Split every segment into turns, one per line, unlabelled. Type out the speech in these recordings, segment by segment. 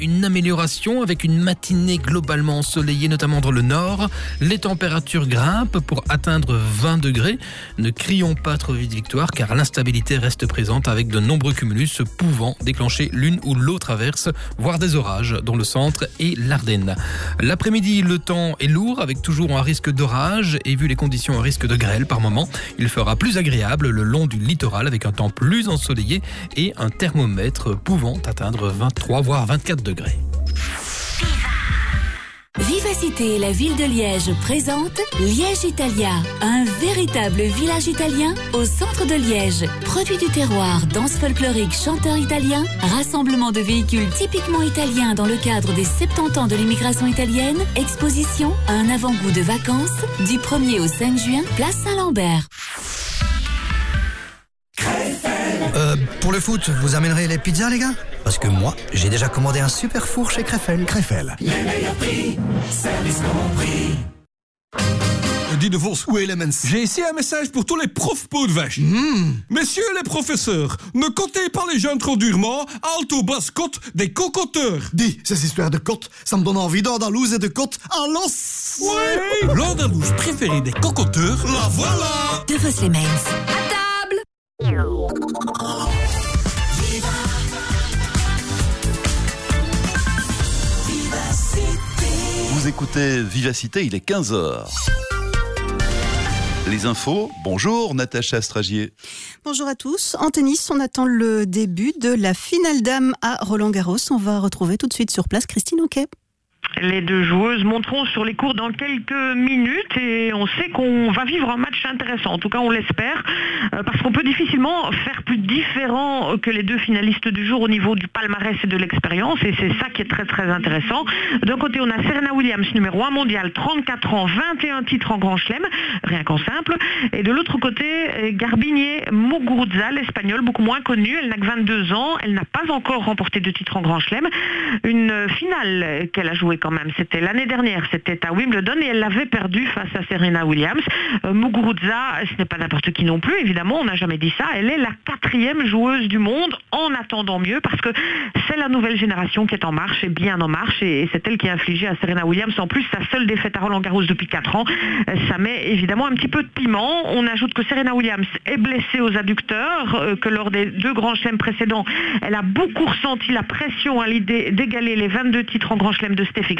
une amélioration avec une matinée globalement ensoleillée, notamment dans le nord. Les températures grimpent pour atteindre 20 degrés. Ne crions pas trop vite victoire car l'instabilité reste présente avec de nombreux cumulus pouvant déclencher l'une ou l'autre averse, voire des orages dans le centre et l'Ardenne. L'après-midi, le temps est lourd avec toujours un risque d'orage et vu les conditions, un risque de grêle par moment. Il fera plus agréable le long du littoral avec un temps plus ensoleillé et un thermomètre pouvant atteindre 23 voire 24
Vivacité la ville de Liège présente Liège Italia, un véritable village italien au centre de Liège. Produit du terroir, danse folklorique, chanteur italien, rassemblement de véhicules typiquement italiens dans le cadre des 70 ans de l'immigration italienne, exposition, un avant-goût de vacances, du 1er au 5 juin, place Saint-Lambert.
Euh, pour le foot, vous amènerez les pizzas, les gars? Parce que moi, j'ai déjà commandé un super four chez Krefel. Krefel.
Les meilleurs prix, service compris.
Dis de Vos,
Où est Elements
j'ai ici un message pour tous les profs peaux de vache. Messieurs les professeurs, ne comptez pas les jeunes trop durement, alto basse côte des cocoteurs.
Dis, ces histoires de côtes, ça me donne envie d'Andalouse et de côtes à l'os
Oui L'andalouse préférée des cocoteurs, la voilà
De Vos les Mains.
Vous écoutez Vivacité, il est 15h. Les infos, bonjour Natacha Stragier.
Bonjour à tous. En tennis, on attend le début de la finale dame à Roland Garros. On va retrouver tout de suite sur place Christine Auquet.
Les deux joueuses monteront sur les cours dans quelques minutes et on sait qu'on va vivre un match intéressant. En tout cas, on l'espère, euh, parce qu'on peut difficilement faire plus différent que les deux finalistes du jour au niveau du palmarès et de l'expérience. Et c'est ça qui est très très intéressant. D'un côté, on a Serena Williams, numéro 1 mondial, 34 ans, 21 titres en Grand Chelem, rien qu'en simple. Et de l'autre côté, Garbinier Muguruza, l'espagnole, beaucoup moins connue. Elle n'a que 22 ans. Elle n'a pas encore remporté de titre en Grand Chelem. Une finale qu'elle a jouée quand même. C'était l'année dernière, c'était à Wimbledon et elle l'avait perdu face à Serena Williams. Euh, Muguruza, ce n'est pas n'importe qui non plus, évidemment, on n'a jamais dit ça. Elle est la quatrième joueuse du monde en attendant mieux parce que c'est la nouvelle génération qui est en marche et bien en marche et c'est elle qui a infligé à Serena Williams en plus sa seule défaite à Roland Garros depuis 4 ans. Euh, Ça met évidemment un petit peu de piment. On ajoute que Serena Williams est blessée aux adducteurs, euh, que lors des deux grands chelems précédents, elle a beaucoup ressenti la pression à l'idée d'égaler les 22 titres en grand chelem de Steffi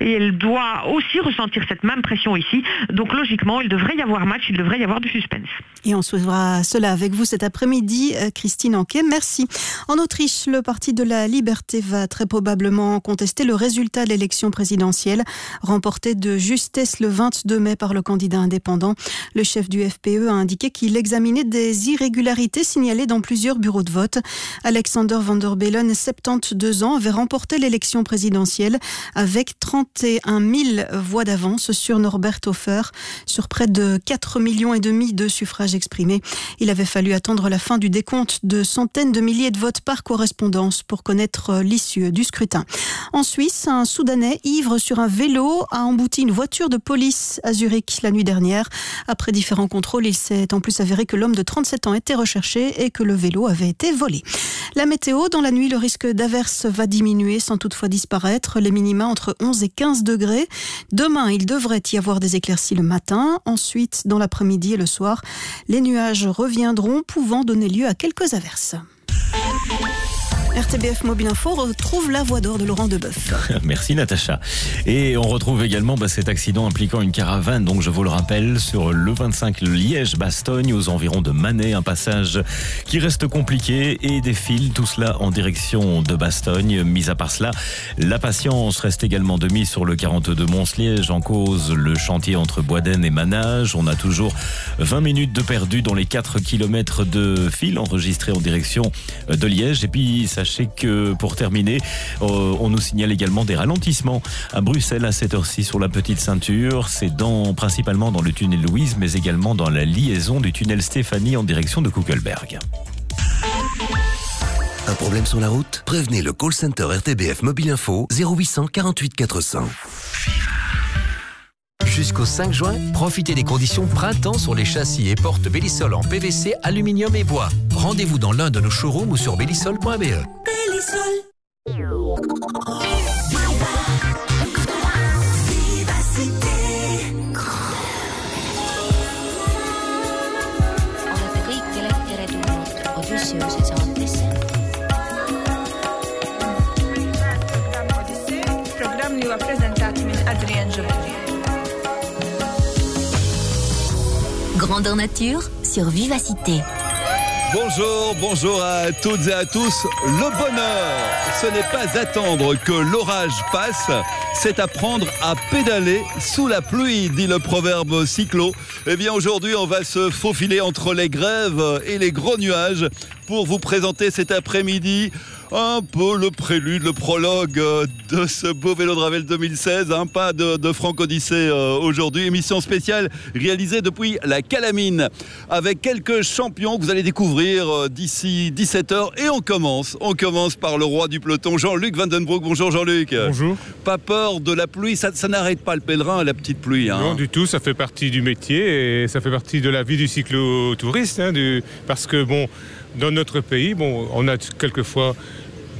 Et elle doit aussi ressentir cette même pression ici. Donc logiquement, il devrait y avoir match, il devrait y avoir du suspense.
Et on suivra cela avec vous cet après-midi, euh, Christine Anquet. Merci. En Autriche, le Parti de la Liberté va très probablement contester le résultat de l'élection présidentielle remportée de justesse le 22 mai par le candidat indépendant. Le chef du FPE a indiqué qu'il examinait des irrégularités signalées dans plusieurs bureaux de vote. Alexander Van der Bellen, 72 ans, avait remporté l'élection présidentielle avec 31 000 voix d'avance sur Norbert Hofer, sur près de 4 millions et demi de suffrages exprimés. Il avait fallu attendre la fin du décompte de centaines de milliers de votes par correspondance pour connaître l'issue du scrutin. En Suisse, un Soudanais ivre sur un vélo a embouti une voiture de police à Zurich la nuit dernière. Après différents contrôles, il s'est en plus avéré que l'homme de 37 ans était recherché et que le vélo avait été volé. La météo, dans la nuit, le risque d'averse va diminuer sans toutefois disparaître. Les minima entre 11 et 15 degrés. Demain, il devrait y avoir des éclaircies le matin. Ensuite, dans l'après-midi et le soir, les nuages reviendront, pouvant donner lieu à quelques averses. RTBF Mobile Info retrouve la voie d'or de Laurent Deboeuf.
Merci Natacha. Et on retrouve également bah, cet accident impliquant une caravane, donc je vous le rappelle, sur le 25 Liège-Bastogne, aux environs de Manet, un passage qui reste compliqué et des fils, tout cela en direction de Bastogne. Mis à part cela, la patience reste également de mise sur le 42 Mons-Liège, en cause le chantier entre Boisden et Manage. On a toujours 20 minutes de perdu dans les 4 km de fil enregistrés en direction de Liège. Et puis, sachez que pour terminer, euh, on nous signale également des ralentissements à Bruxelles à cette heure-ci sur la petite ceinture. C'est dans, principalement dans le tunnel Louise, mais également dans la liaison du tunnel Stéphanie en direction de Kuckelberg.
Un problème sur la route? Prévenez le call center RTBF Mobile Info 0800 48 400.
Jusqu'au 5 juin, profitez des conditions printemps sur les châssis et portes Bellisol en PVC, aluminium et bois. Rendez-vous dans l'un de nos showrooms ou sur bellisol.be.
Bellisol.
Grandeur nature sur Vivacité.
Bonjour, bonjour à toutes et à tous. Le bonheur, ce n'est pas attendre que l'orage passe, c'est apprendre à pédaler sous la pluie, dit le proverbe cyclo. Eh bien aujourd'hui, on va se faufiler entre les grèves et les gros nuages pour vous présenter cet après-midi un peu le prélude, le prologue euh, de ce beau vélo de Ravel 2016. Un pas de, de Franck Odyssée euh, aujourd'hui. Émission spéciale réalisée depuis la Calamine avec quelques champions que vous allez découvrir euh, d'ici 17h. Et on commence. On commence par le roi du peloton, Jean-Luc Vandenbroek. Bonjour Jean-Luc.
Bonjour.
Pas peur de la pluie, ça, ça n'arrête pas le pèlerin, la petite pluie. hein.
Non, du tout, ça fait partie du métier et ça fait partie de la vie du cyclotouriste. hein, du- parce que, bon, dans notre pays, bon, on a quelquefois.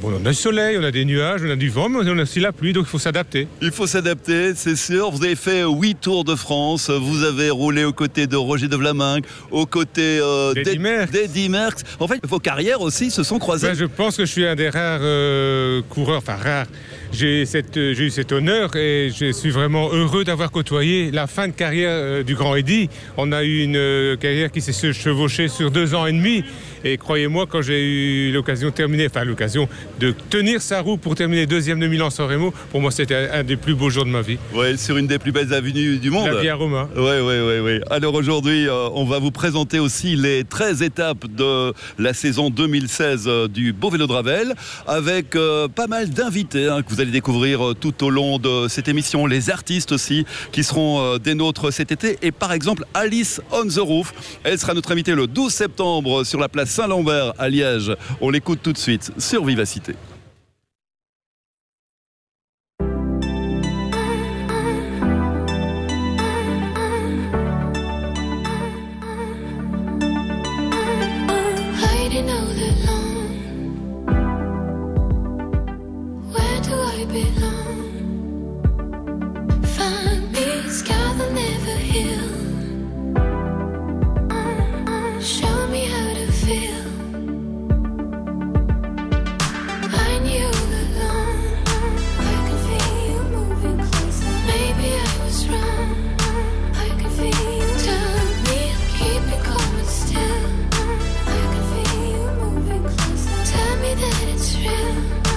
Bon, on a du soleil, on a des nuages, on a du vent, mais on a aussi la pluie, donc il faut s'adapter.
Il faut s'adapter, c'est sûr. Vous avez fait 8 tours de France. Vous avez roulé aux côtés de Roger de Vlaminck, aux côtés euh,
D'Eddy Merckx.
En fait, vos carrières aussi se sont croisées.
Ben, je pense que je suis un des rares euh, coureurs, enfin rares. J'ai euh, j'ai eu cet honneur et je suis vraiment heureux d'avoir côtoyé la fin de carrière euh, du Grand Eddy. On a eu une carrière qui s'est chevauchée sur deux ans et demi. Et croyez-moi, quand j'ai eu l'occasion de terminer, enfin l'occasion de tenir sa roue pour terminer deuxième de Milan-San Remo, pour moi c'était un, des plus beaux jours de ma vie.
Ouais, sur une des plus belles avenues du monde.
La Via Roma.
Oui, oui, oui, oui. Alors aujourd'hui, euh, on va vous présenter aussi les 13 étapes de la saison 2016 euh, du Beau Vélo de Ravel, avec euh, pas mal d'invités hein, que vous allez découvrir tout au long de cette émission, les artistes aussi qui seront des nôtres cet été, et par exemple Alice on the Roof. Elle sera notre invitée le 12 septembre sur la place Saint-Lambert à Liège. On l'écoute tout de suite sur Vivacité.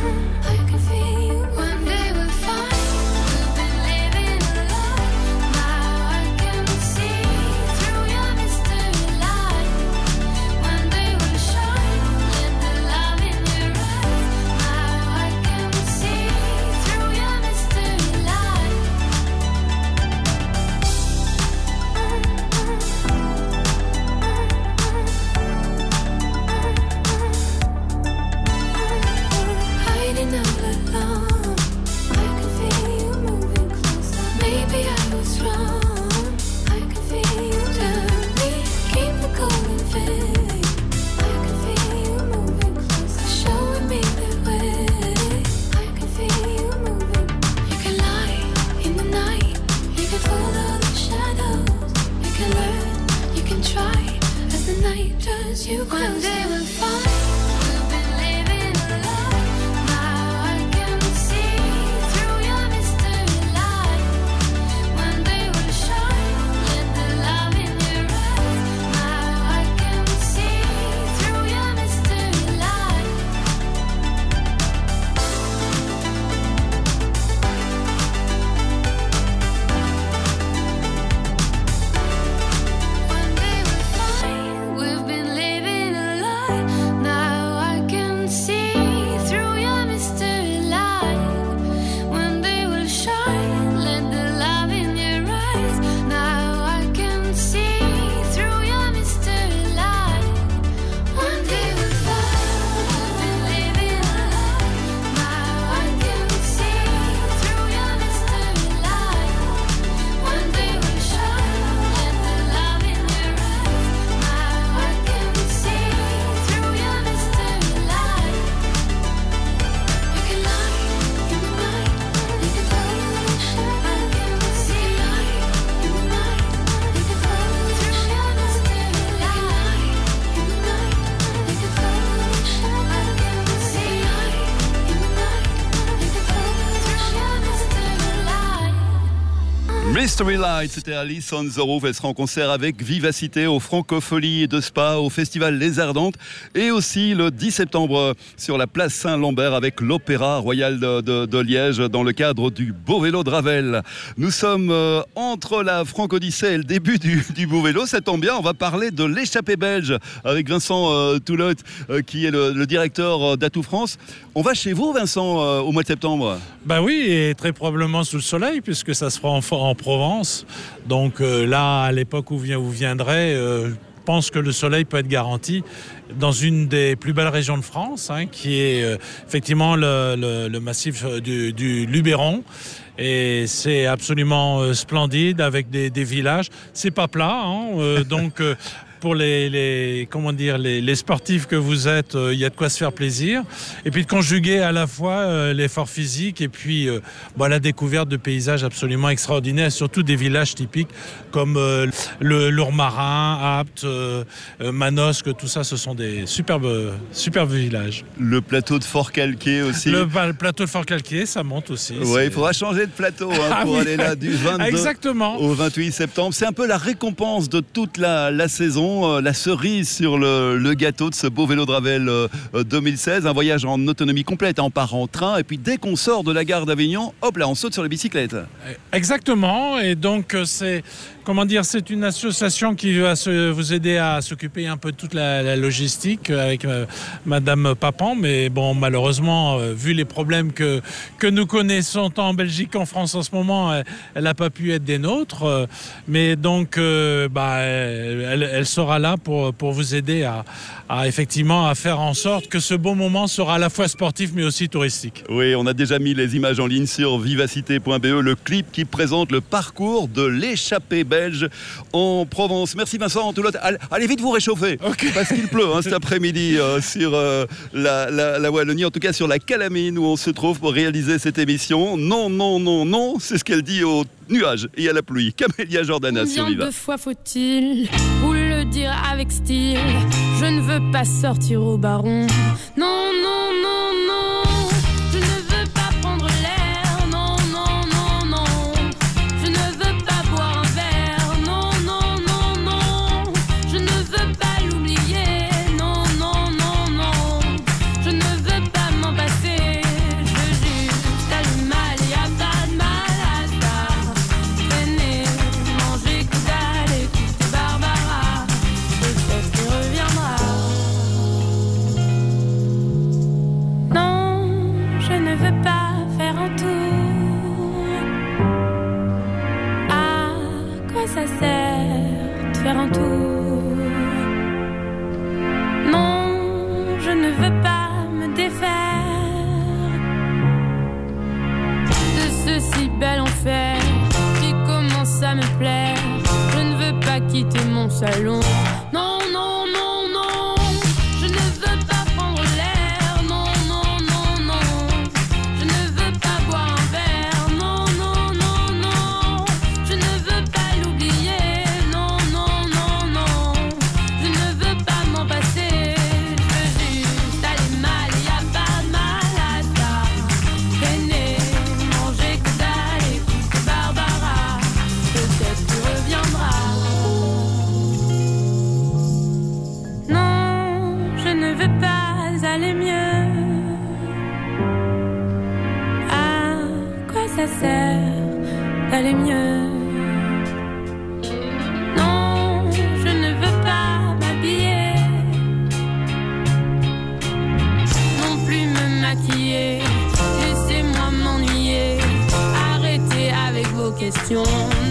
啊。We'll
Mystery Light, c'était Alice on the Roof. Elle sera en concert avec Vivacité au Francophonie de Spa, au Festival Les Ardentes et aussi le 10 septembre sur la place Saint-Lambert avec l'Opéra Royal de, Liège dans le cadre du Beau Vélo de Ravel. Nous sommes euh, entre la Franco-Odyssée et le début du, Beau Vélo. Ça tombe bien, on va parler de l'échappée belge avec Vincent euh, Toulotte euh, qui est le, directeur euh, d'Atout France. On va chez vous, Vincent, au mois de septembre
Bah oui, et très probablement sous le soleil, puisque ça se fera en Provence. Donc euh, là, à l'époque où vous viendrez, euh, je pense que le soleil peut être garanti dans une des plus belles régions de France, hein, qui est euh, effectivement le, le- le massif du, du Luberon. Et c'est absolument euh, splendide avec des, des villages. C'est pas plat, hein, euh, donc pour les, les- comment dire les, les sportifs que vous êtes, euh, il y a de quoi se faire plaisir. Et puis de conjuguer à la fois euh, l'effort physique et puis euh, bon, la découverte de paysages absolument extraordinaires, surtout des villages typiques comme le Lourmarin, Apt, Manosque, tout ça, ce sont des superbes, superbes villages.
Le plateau de Fort Calquier aussi.
Le, pa- le plateau de Fort Calquier, ça monte aussi. C'est-
il faudra changer de plateau hein,
Ah
pour
oui.
aller là du 22
Exactement.
au 28 septembre. C'est un peu la récompense de toute la, la saison, euh, la cerise sur le, le gâteau de ce beau vélo de Ravel euh, euh, 2016. Un voyage en autonomie complète. On part en train et puis dès qu'on sort de la gare d'Avignon, hop là, on saute sur les bicyclettes.
Exactement, et donc euh, c'est comment dire, c'est une association qui va vous aider à s'occuper un peu de toute la, logistique euh, avec euh, Madame Papan, mais bon malheureusement euh, vu les problèmes que que nous connaissons tant en Belgique qu'en France en ce moment, elle- elle n'a pas pu être des nôtres, euh, mais donc euh, bah, elle, elle sera là pour pour vous aider à, à effectivement à faire en sorte que ce beau moment sera à la fois sportif mais aussi touristique.
Oui, on a déjà mis les images en ligne sur vivacité.be, le clip qui présente le parcours de l'échappée belge en Provence. Merci Vincent Toulotte. Allez, allez vite vous réchauffer, parce qu'il pleut hein, cet après-midi euh, sur euh, la, la- la Wallonie, en tout cas sur la Calamine où on se trouve pour réaliser cette émission. Non, non, non, non, c'est ce qu'elle dit aux nuages et à la pluie. Camélia Jordana sur Viva.
de fois faut-il vous le dire avec style? Je ne veux pas sortir au baron. Non, non, non, non. Bel enfer qui commence à me plaire. Je ne veux pas quitter mon salon. Avec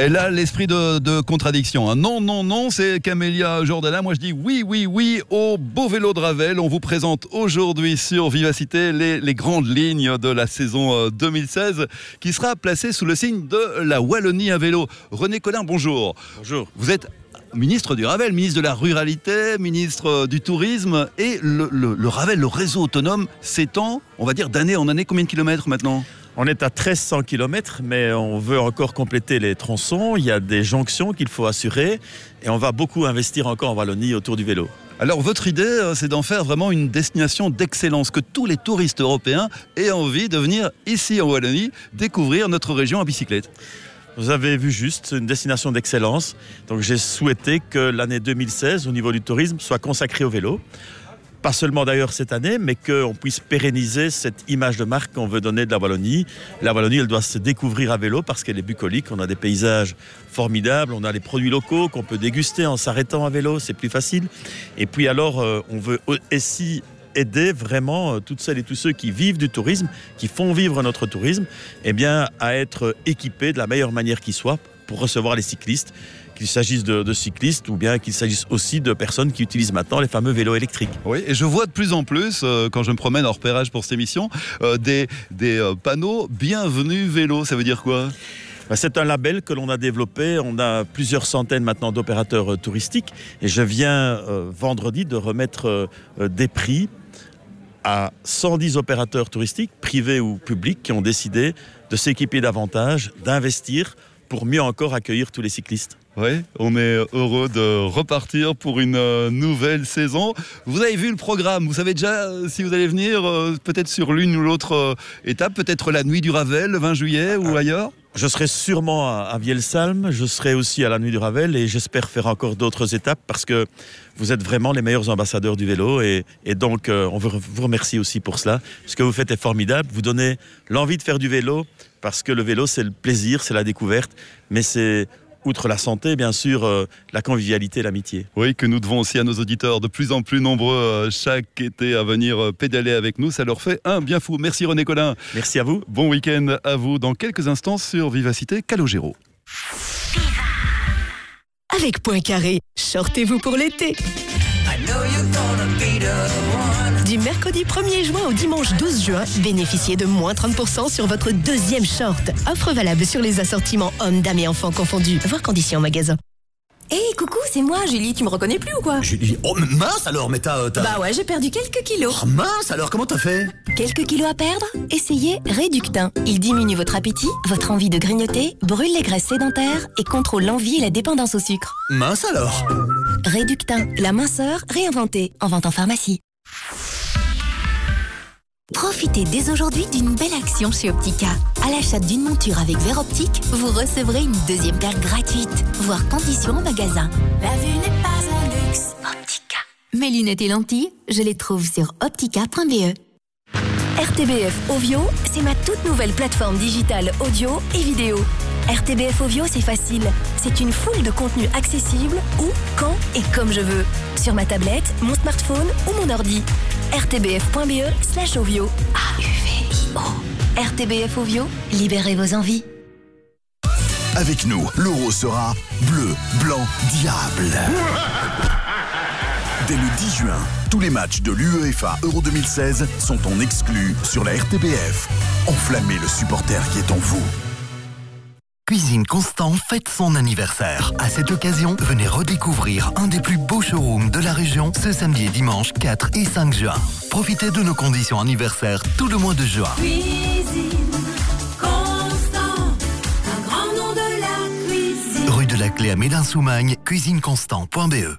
Elle a l'esprit de, de contradiction. hein. Non, non, non, c'est Camélia Jordana. Moi, je dis oui, oui, oui au beau vélo de Ravel. On vous présente aujourd'hui sur Vivacité les, les grandes lignes de la saison euh, 2016 qui sera placée sous le signe de la Wallonie à vélo. René Collin, bonjour.
Bonjour.
Vous êtes ministre du Ravel, ministre de la Ruralité, ministre euh, du Tourisme. Et le, le- le Ravel, le réseau autonome, s'étend, on va dire, d'année en année. Combien de kilomètres maintenant?
On est à 1300 km, mais on veut encore compléter les tronçons. Il y a des jonctions qu'il faut assurer et on va beaucoup investir encore en Wallonie autour du vélo.
Alors votre idée, euh, c'est d'en faire vraiment une destination d'excellence, que tous les touristes européens aient envie de venir ici en Wallonie découvrir notre région à bicyclette.
Vous avez vu juste une destination d'excellence. Donc j'ai souhaité que l'année 2016 au niveau du tourisme soit consacrée au vélo. Pas seulement d'ailleurs cette année, mais qu'on puisse pérenniser cette image de marque qu'on veut donner de la Wallonie. La Wallonie, elle doit se découvrir à vélo parce qu'elle est bucolique. On a des paysages formidables, on a les produits locaux qu'on peut déguster en s'arrêtant à vélo, c'est plus facile. Et puis alors, euh, on veut aussi aider vraiment euh, toutes celles et tous ceux qui vivent du tourisme, qui font vivre notre tourisme, eh bien, à être équipés de la meilleure manière qui soit pour recevoir les cyclistes, qu'il s'agisse de, de cyclistes ou bien qu'il s'agisse aussi de personnes qui utilisent maintenant les fameux vélos électriques.
Oui, et je vois de plus en plus, euh, quand je me promène en repérage pour cette émission, euh, des, des euh, panneaux Bienvenue vélo. Ça veut dire quoi?
Ben, C'est un label que l'on a développé. On a plusieurs centaines maintenant d'opérateurs euh, touristiques. Et je viens vendredi de remettre des prix à 110 opérateurs touristiques, privés ou publics, qui ont décidé de s'équiper davantage, d'investir pour mieux encore accueillir tous les cyclistes.
Oui, on est heureux de repartir pour une euh, nouvelle saison. Vous avez vu le programme, vous savez déjà euh, si vous allez venir euh, peut-être sur l'une ou l'autre étape, peut-être la nuit du Ravel le 20 juillet ou ailleurs?
Je serai sûrement à, Vielsalm, je serai aussi à la Nuit du Ravel et j'espère faire encore d'autres étapes parce que vous êtes vraiment les meilleurs ambassadeurs du vélo et, et donc on vous remercier aussi pour cela. Ce que vous faites est formidable, vous donnez l'envie de faire du vélo parce que le vélo c'est le plaisir, c'est la découverte, mais c'est outre la santé bien sûr euh, la convivialité, l'amitié.
Oui, que nous devons aussi à nos auditeurs de plus en plus nombreux euh, chaque été à venir euh, pédaler avec nous. Ça leur fait un bien fou. Merci René Collin.
Merci à vous.
Bon week-end à vous. Dans quelques instants sur Vivacité Calogero.
Avec Poincaré, sortez-vous pour l'été. Du mercredi 1er juin au dimanche 12 juin, bénéficiez de moins 30% sur votre deuxième short. Offre valable sur les assortiments hommes, dames et enfants confondus. Voir conditions en magasin.
Hé, coucou, c'est moi, Julie. Tu me reconnais plus ou quoi
Julie, oh mince alors, mais euh, t'as-
Bah ouais, j'ai perdu quelques kilos.
Oh, mince alors, comment t'as fait
Quelques kilos à perdre Essayez Réductin. Il diminue votre appétit, votre envie de grignoter, brûle les graisses sédentaires et contrôle l'envie et la dépendance au sucre.
Mince alors
Réductin, la minceur réinventée. En vente en pharmacie. Profitez dès aujourd'hui d'une belle action chez Optica. À l'achat d'une monture avec verre optique, vous recevrez une deuxième paire gratuite. Voir conditions en magasin. La vue n'est pas un luxe. Optica. Mes lunettes et lentilles, je les trouve sur optica.be. RTBF Ovio, c'est ma toute nouvelle plateforme digitale audio et vidéo. RTBF Ovio, c'est facile. C'est une foule de contenus accessibles où, quand et comme je veux. Sur ma tablette, mon smartphone ou mon ordi. rtbf.be slash Ovio. A-U-V-I-O. RTBF Ovio, libérez vos envies.
Avec nous, l'euro sera bleu, blanc, diable. Dès le 10 juin, tous les matchs de l'UEFA Euro 2016 sont en exclu sur la RTBF. Enflammez le supporter qui est en vous.
Cuisine Constant fête son anniversaire. À cette occasion, venez redécouvrir un des plus beaux showrooms de la région ce samedi et dimanche 4 et 5 juin. Profitez de nos conditions anniversaires tout le mois de juin.
Cuisine Constant, un grand nom de la cuisine.
Rue de la Clé à Médin-Soumagne, cuisineconstant.be.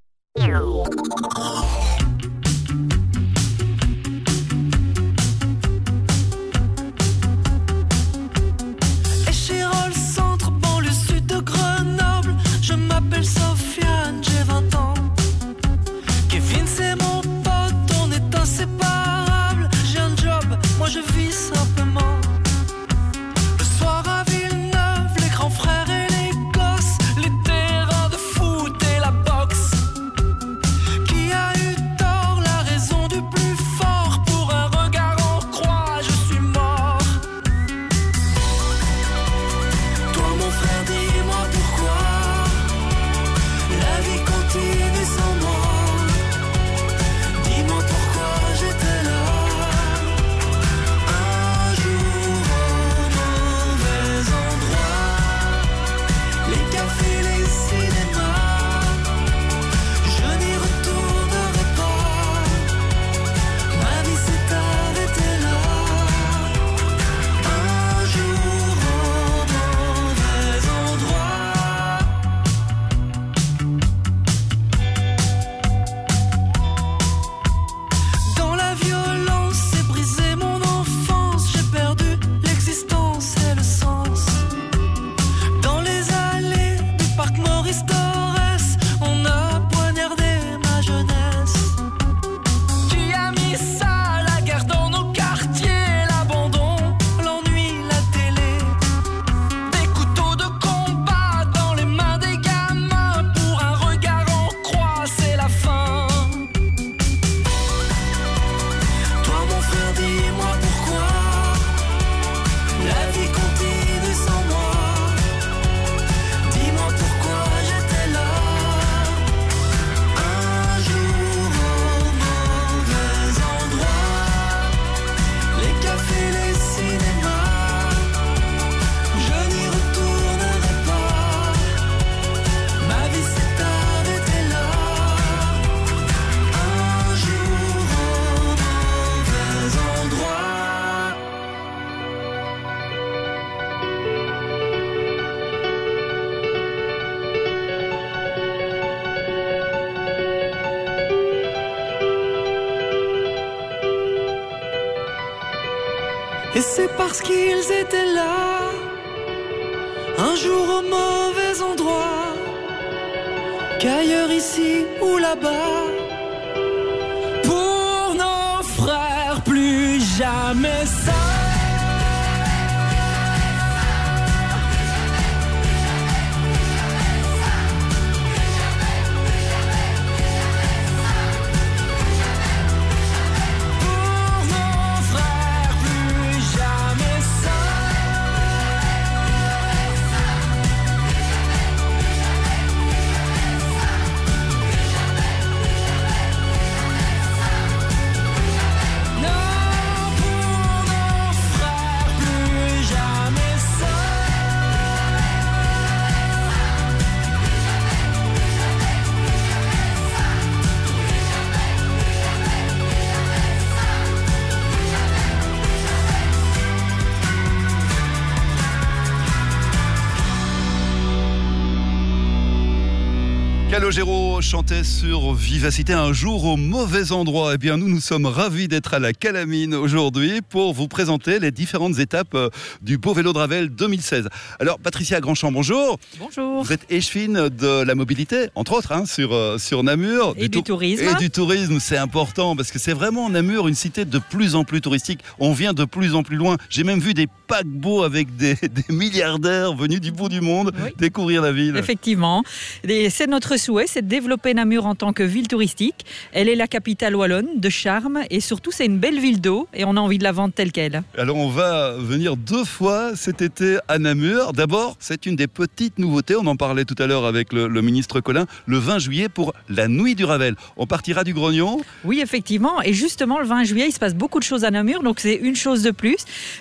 Hello Géraud
Calogero chantait sur Vivacité un jour au mauvais endroit. Eh bien, nous, nous sommes ravis d'être à la Calamine aujourd'hui pour vous présenter les différentes étapes euh, du Beau Vélo de Ravel 2016. Alors, Patricia Grandchamp, bonjour.
Bonjour.
Vous êtes échevine de la mobilité, entre autres, hein, sur, euh, sur Namur.
Et du
tou-
tourisme.
Et du tourisme, c'est important parce que c'est vraiment Namur, une cité de plus en plus touristique. On vient de plus en plus loin. J'ai même vu des paquebots avec des, des milliardaires venus du bout du monde découvrir la ville.
Effectivement. Et c'est notre souhait, c'est de développer Namur en tant que ville touristique. Elle est la capitale wallonne de charme et surtout c'est une belle ville d'eau et on a envie de la vendre telle qu'elle.
Alors on va venir deux fois cet été à Namur. D'abord, c'est une des petites nouveautés, on en parlait tout à l'heure avec le, le ministre Colin, le 20 juillet pour la nuit du Ravel. On partira du Grognon.
Oui, effectivement. Et justement, le 20 juillet, il se passe beaucoup de choses à Namur. Donc, c'est une chose de plus.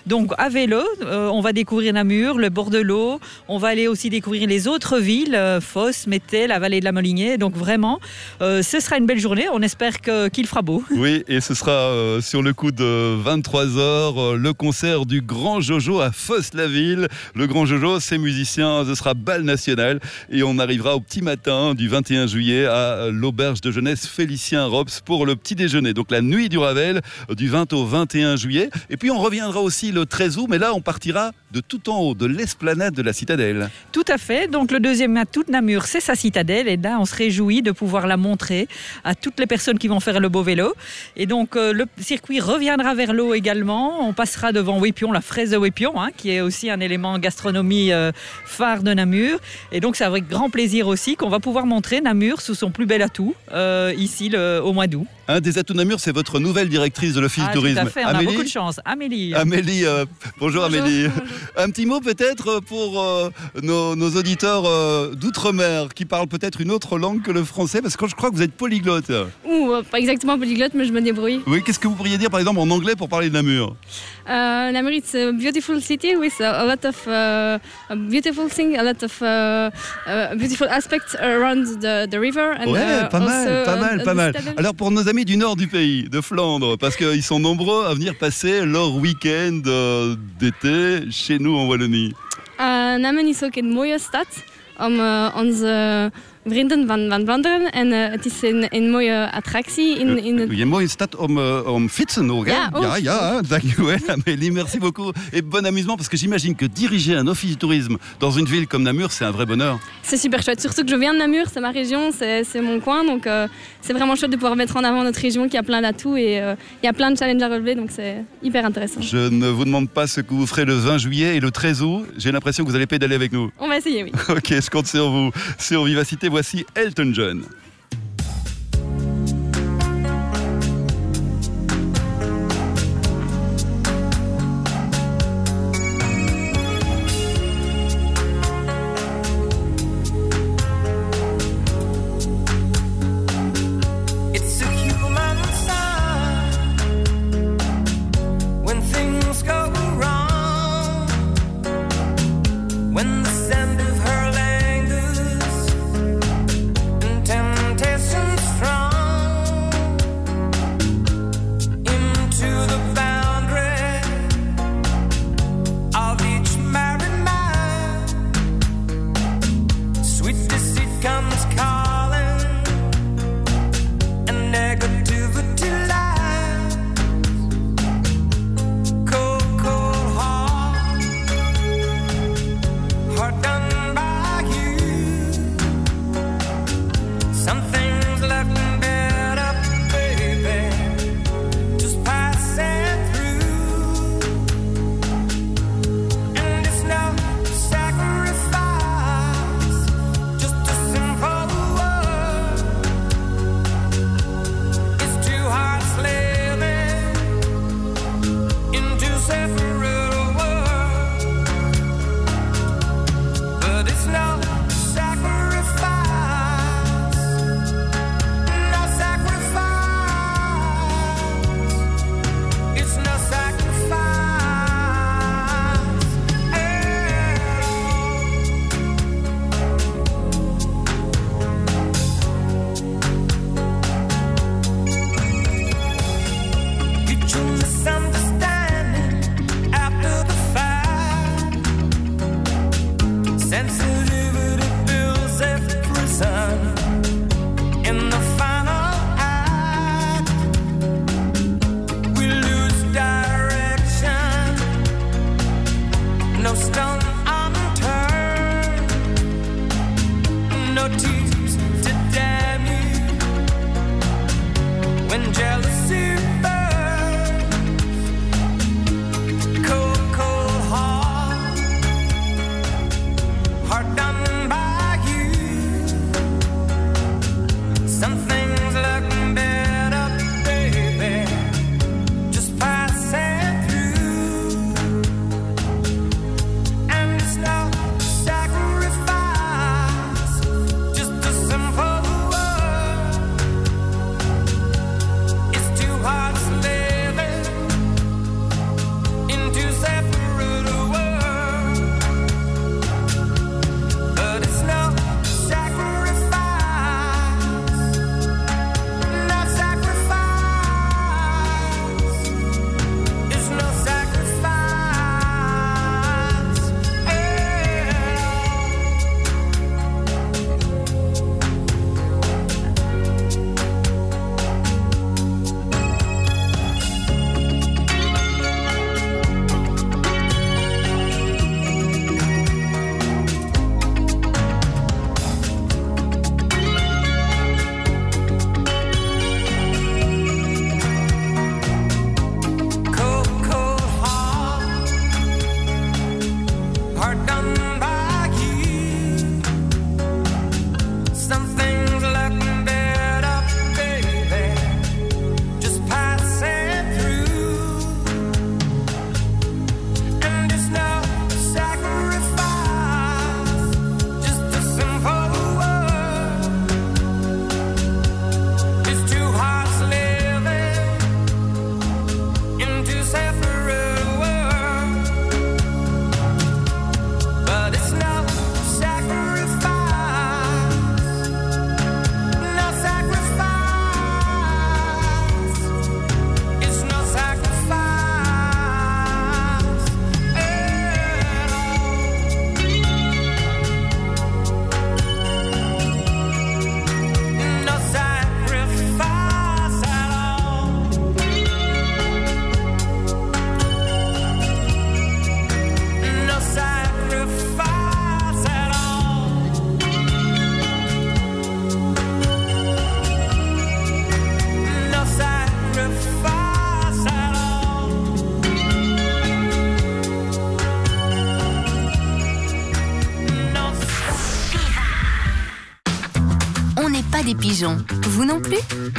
Donc, à vélo, euh, on va découvrir Namur, le bord de l'eau. On va aller aussi découvrir les autres villes, euh, Foss, Mété, la vallée de la Molinier. Donc, vraiment, euh, ce sera une belle journée. On espère qu'il fera beau.
Oui, et ce sera euh, sur le coup de 23h, le concert du Grand Jojo à Fosse-la-Ville. Le Grand Jojo, ses musiciens, ce sera bal national. Et on arrivera au petit matin du 21 juillet à euh, l'auberge de jeunesse Félicien Rops pour le petit déjeuner. Donc la nuit du Ravel, euh, du 20 au 21 juillet. Et puis on reviendra aussi le 13 août, mais là on partira de tout en haut, de l'esplanade de la citadelle.
Tout à fait. Donc le deuxième atout de Namur, c'est sa citadelle. Et là, on se réjouit de pouvoir la montrer à toutes les personnes qui vont faire le beau vélo. Et donc euh, le circuit reviendra vers l'eau également. On passera devant Wépion, la fraise de Wépion, hein, qui est aussi un élément gastronomie euh, phare de Namur. Et donc c'est avec grand plaisir aussi qu'on va pouvoir montrer Namur sous son plus bel atout euh, ici au mois d'août.
Un des atouts Namur, c'est votre nouvelle directrice de l'Office
Ah,
du tourisme.
Tout à fait, on a beaucoup de chance. Amélie.
Amélie, euh, bonjour,
Bonjour.
Amélie. Un petit mot peut-être pour euh, nos, nos auditeurs euh, d'outre-mer qui parlent peut-être une autre langue que le français, parce que je crois que vous êtes polyglotte.
Ou pas exactement polyglotte, mais je me débrouille.
Oui, qu'est-ce que vous pourriez dire par exemple en anglais pour parler de Namur?
Uh, Namur it's a beautiful city with a, a lot of uh, beautiful things, a lot of uh, uh, beautiful aspects around the, the river. And,
Ouais,
uh,
pas mal,
also,
pas
uh,
mal, pas mal. Alors pour nos amis du nord du pays, de Flandre, parce qu'ils sont nombreux à venir passer leur week-end euh, d'été chez nous en Wallonie.
Uh, Namen is ook een mooie stad om uh, onze vrienden van, van Vlaanderen. En uh, het is een, een mooie attractie in, in het
Il y a moi une stat om, euh, om fietsen ook, hè?
Ja, oh.
ja, ja, dankjewel Amélie, merci beaucoup. Et bon amusement, parce que j'imagine que diriger un office du tourisme dans une ville comme Namur, c'est un vrai bonheur.
C'est super chouette, surtout que je viens de Namur, c'est ma région, c'est c'est mon coin, donc euh, c'est vraiment chouette de pouvoir mettre en avant notre région qui a plein d'atouts et euh, il y a plein de challenges à relever, donc c'est hyper intéressant.
Je ne vous demande pas ce que vous ferez le 20 juillet et le 13 août. J'ai l'impression que vous allez pédaler avec nous.
On va essayer, oui.
Ok, je compte sur vous. Sur Vivacité, voici Elton John.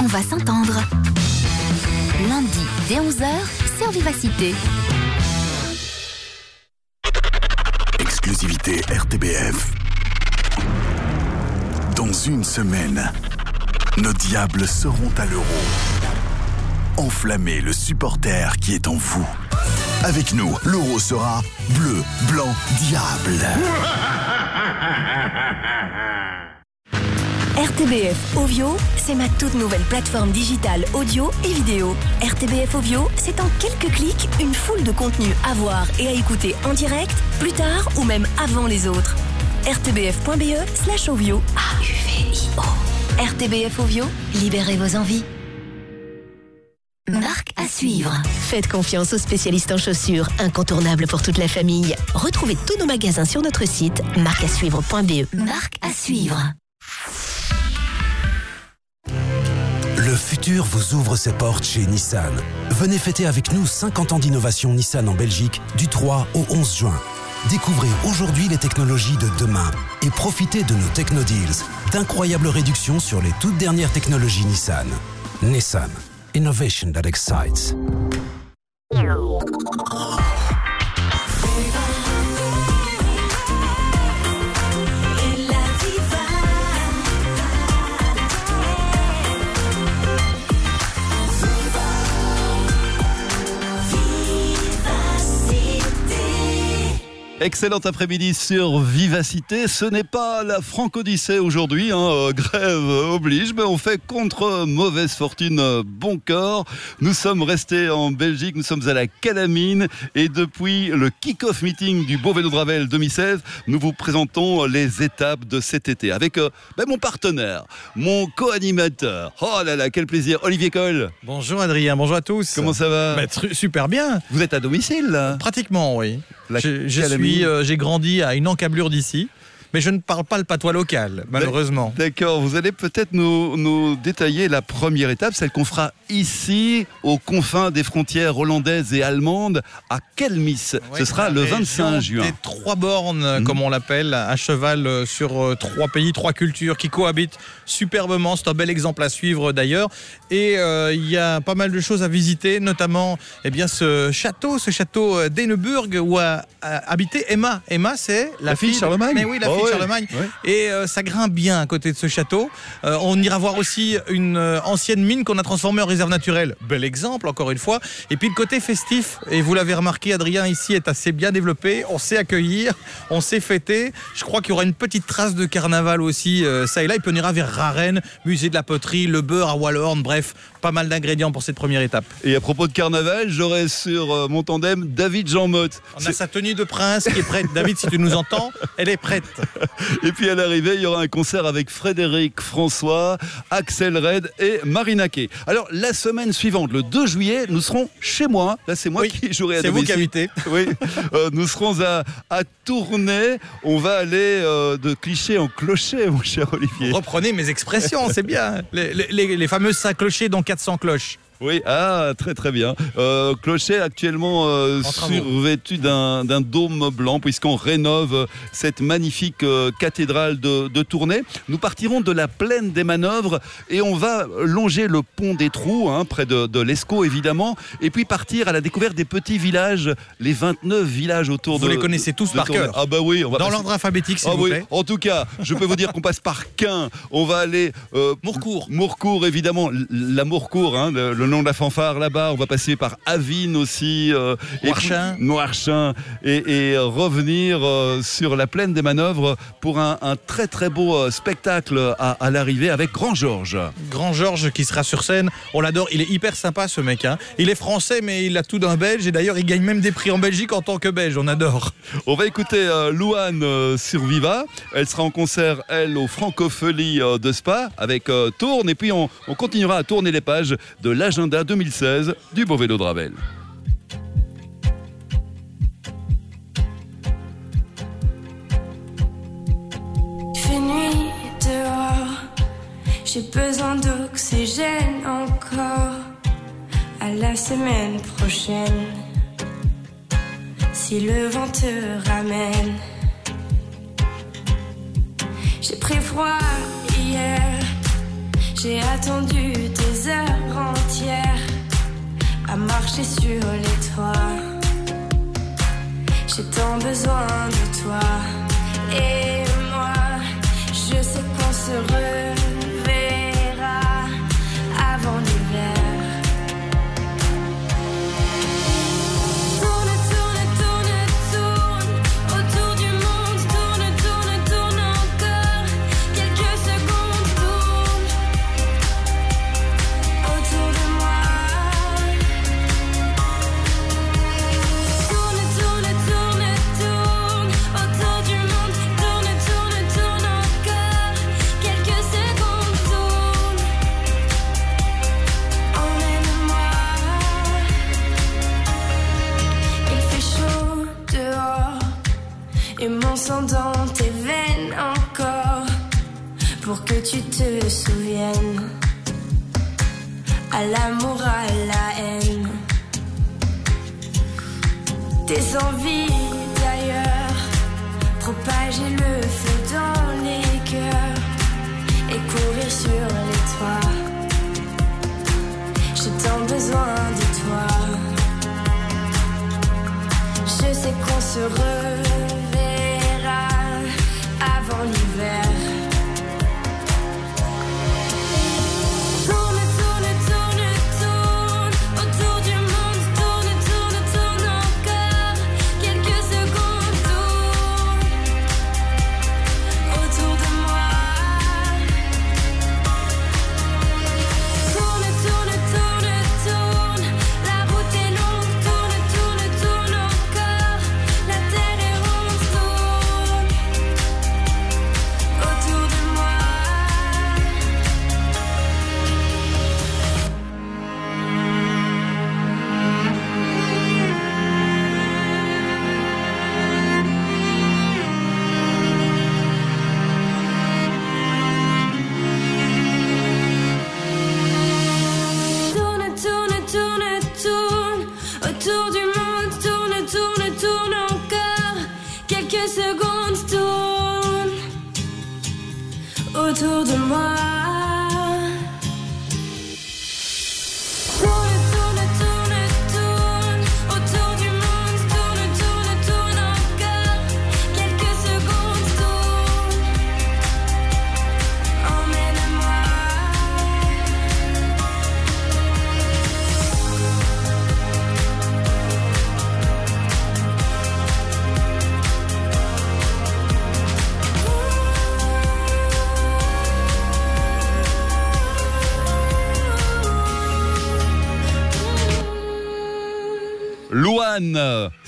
Va s'entendre. Lundi, dès 11h, sur Vivacité.
Exclusivité RTBF. Dans une semaine, nos diables seront à l'euro. Enflammez le supporter qui est en vous. Avec nous, l'euro sera bleu, blanc, diable.
RTBF Ovio, c'est ma toute nouvelle plateforme digitale audio et vidéo. RTBF Ovio, c'est en quelques clics une foule de contenus à voir et à écouter en direct, plus tard ou même avant les autres. rtbf.be slash Ovio. A-U-V-I-O. RTBF Ovio, libérez vos envies.
Marque à suivre.
Faites confiance aux spécialistes en chaussures, incontournables pour toute la famille. Retrouvez tous nos magasins sur notre site marqueasuivre.be.
Marque à suivre.
Futur vous ouvre ses portes chez Nissan. Venez fêter avec nous 50 ans d'innovation Nissan en Belgique du 3 au 11 juin. Découvrez aujourd'hui les technologies de demain et profitez de nos Techno Deals, d'incroyables réductions sur les toutes dernières technologies Nissan. Nissan, innovation that excites.
Excellent après-midi sur Vivacité. Ce n'est pas la Franco-Odyssée aujourd'hui, hein, euh, grève oblige, mais on fait contre mauvaise fortune bon corps. Nous sommes restés en Belgique, nous sommes à la Calamine et depuis le kick-off meeting du Beau Vélo de Ravel 2016, nous vous présentons les étapes de cet été avec euh, ben, mon partenaire, mon co-animateur. Oh là là, quel plaisir, Olivier Coll.
Bonjour Adrien, bonjour à tous.
Comment ça va?
Bah, tr- Super bien.
Vous êtes à domicile là?
Pratiquement, oui.
La
Je, je
Calamine.
Euh, j'ai grandi à une encablure d'ici, mais je ne parle pas le patois local, malheureusement.
D'accord, vous allez peut-être nous, nous détailler la première étape, celle qu'on fera ici, aux confins des frontières hollandaises et allemandes, à Kelmis. Ce sera le 25 juin.
Des trois bornes, euh, comme on l'appelle, à cheval euh, sur euh, trois pays, trois cultures qui cohabitent superbement. C'est un bel exemple à suivre d'ailleurs. Et euh, il y a pas mal de choses à visiter, notamment eh bien, ce château, ce château d'Enneburg où a, a habité Emma. Emma, c'est la,
La fille de Charlemagne
Mais oui, la
Oh
fille de
ouais,
Charlemagne.
ouais.
Et euh, ça grimpe bien à côté de ce château. Euh, on ira voir aussi une euh, ancienne mine qu'on a transformée en réserve naturelle. Bel exemple, encore une fois. Et puis le côté festif, et vous l'avez remarqué, Adrien, ici est assez bien développé. On sait accueillir, on sait fêter. Je crois qu'il y aura une petite trace de carnaval aussi, ça et là. Et puis on ira vers Raren, musée de la poterie, le beurre à Wallorn. Bref, pas mal d'ingrédients pour cette première étape.
Et à propos de carnaval, j'aurai sur euh, mon tandem David Jean Motte.
On a sa tenue de prince qui est prête. David, si tu nous entends, elle est prête.
Et puis à l'arrivée, il y aura un concert avec Frédéric François, Axel Red et Marina Kay. Alors la semaine suivante, le 2 juillet, nous serons chez moi. Là, c'est moi qui jouerai à
c'est vous qui habitez.
Oui, Euh, nous serons à, à Tournai. On va aller euh, de cliché en clocher, mon cher Olivier.
Reprenez mes expressions, c'est bien. Les, les- les- les fameux 5 clochers dont 400 cloches.
Oui, ah, très très bien. Euh, clocher actuellement euh, survêtu d'un dôme blanc, puisqu'on rénove cette magnifique euh, cathédrale de, de Tournai. Nous partirons de la plaine des manœuvres et on va longer le pont des Trous, hein, près de, de l'Escaut évidemment, et puis partir à la découverte des petits villages, les 29 villages autour
Vous
de
les connaissez tous par
Tournai.
cœur.
Ah bah oui, on va
Dans
passer-
l'ordre alphabétique, s'il
Ah
vous
oui.
plaît.
En tout cas, je peux vous dire qu'on passe par Quin, on va aller euh,
Mourcourt.
Mourcourt évidemment, la Mourcourt, hein, le, le nom de la fanfare là-bas. On va passer par Avine aussi, euh, et
Noirchin.
puis- Noirchin, et, et, euh, revenir euh, sur la plaine des manœuvres pour un, un très très beau euh, spectacle à, à l'arrivée avec Grand Georges.
Grand Georges qui sera sur scène. On l'adore. Il est hyper sympa ce mec. hein. Il est français, mais il a tout d'un belge. Et d'ailleurs, il gagne même des prix en Belgique en tant que belge. On adore.
On va écouter euh, Louane sur Viva. Elle sera en concert, elle, au Francophonie de Spa avec Tourne. Et puis on, on continuera à tourner les pages de l'agenda 2016 du Beau Vélo de Ravel.
J'ai besoin d'oxygène encore. À la semaine prochaine, si le vent te ramène. J'ai pris froid hier,
J'ai attendu des heures entières à marcher sur les toits. J'ai tant besoin de toi et moi. Je sais qu'on se reverra que tu te souviennes à l'amour, à la haine, tes envies d'ailleurs, propager le feu dans les cœurs et courir sur les toits. J'ai tant besoin de toi. Je sais qu'on se reverra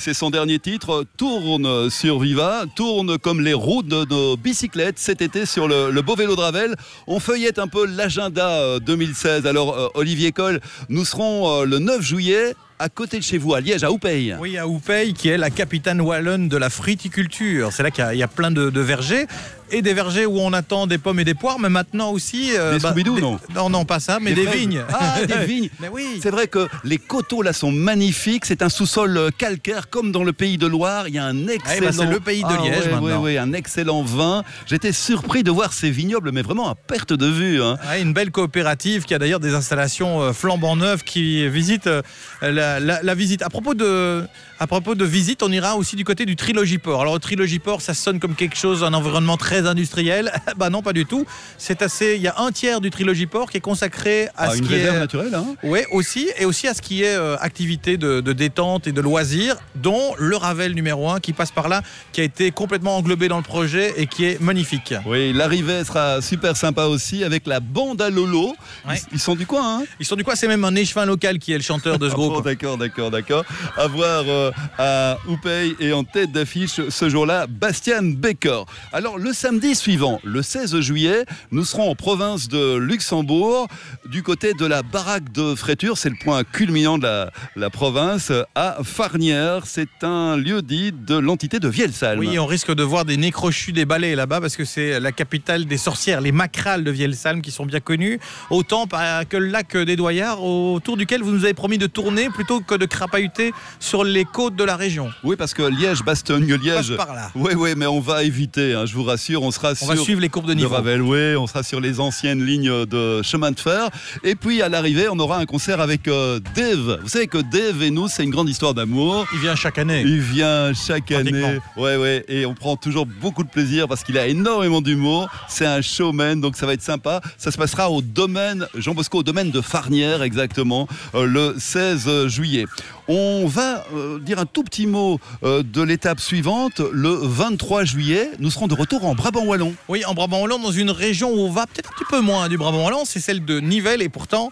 c'est son dernier titre, tourne sur Viva, tourne comme les roues de nos bicyclettes cet été sur le, beau vélo de Ravel. On feuillette un peu l'agenda euh, 2016. Alors euh, Olivier Coll, nous serons euh, le 9 juillet à côté de chez vous, à Liège, à Oupeil.
Oui, à Oupeil, qui est la capitale wallonne de la friticulture. C'est là qu'il y a- plein de vergers. Et des vergers où on attend des pommes et des poires, mais maintenant aussi. euh,
Des
des-
non
Non, non, pas ça, mais des, vignes.
Ah, des vignes.
Mais oui.
C'est vrai que les coteaux là sont magnifiques. C'est un sous-sol euh, calcaire comme dans le pays de Loire. Il y a un excellent.
bah, c'est le pays de
Ah,
Liège,
ouais,
maintenant.
ouais, ouais, un excellent vin. J'étais surpris de voir ces vignobles, mais vraiment à perte de vue. hein.
Ouais, une belle coopérative qui a d'ailleurs des installations euh, flambant neuves qui visitent euh, la, la- la visite. À propos de, à propos de visite, on ira aussi du côté du Trilogiport. Alors, le Trilogiport, ça sonne comme quelque chose, un environnement très industriel. bah non, pas du tout. C'est assez. Il y a un tiers du Trilogiport qui est consacré à
Ah,
ce
une
qui
réserve
est
naturelle. hein.
Oui, aussi, et aussi à ce qui est euh, activité de, de détente et de loisirs, dont le Ravel numéro 1 qui passe par là, qui a été complètement englobé dans le projet et qui est magnifique.
Oui, l'arrivée sera super sympa aussi avec la bande à Lolo. Ils, ils sont du coin, hein
Ils sont du coin, c'est même un échevin local qui est le chanteur de ce
Ah
groupe.
d'accord, d'accord, d'accord. À voir euh, à Oupey et en tête d'affiche ce jour-là, Bastian Becker. Alors le samedi suivant, le 16 juillet, nous serons en province de Luxembourg, du côté de la baraque de Fréture, c'est le point culminant de la, province, à Farnières. C'est un lieu dit de l'entité de Vielsalm.
Oui, on risque de voir des nez crochus des balais là-bas parce que c'est la capitale des sorcières, les macrales de Vielsalm qui sont bien connues, autant que le lac des Doyards autour duquel vous nous avez promis de tourner plutôt que de crapahuter sur les côtes de la région.
Oui, parce que Liège, Bastogne, Liège.
Par là.
Oui, oui, mais on va éviter, hein, je vous rassure. on sera
On
sur
va suivre les courbes de niveau.
Ravelway, on sera sur les anciennes lignes de chemin de fer. Et puis à l'arrivée, on aura un concert avec euh, Dave. Vous savez que Dave et nous, c'est une grande histoire d'amour.
Il vient chaque année.
Il vient chaque année. Ouais, ouais. Et on prend toujours beaucoup de plaisir parce qu'il a énormément d'humour. C'est un showman, donc ça va être sympa. Ça se passera au domaine, Jean Bosco, au domaine de Farnière, exactement, euh, le 16 juillet. On va euh, dire un tout petit mot euh, de l'étape suivante. Le 23 juillet, nous serons de retour en Brabant Wallon.
Oui, en Brabant Wallon, dans une région où on va peut-être un petit peu moins du Brabant Wallon, c'est celle de Nivelles et pourtant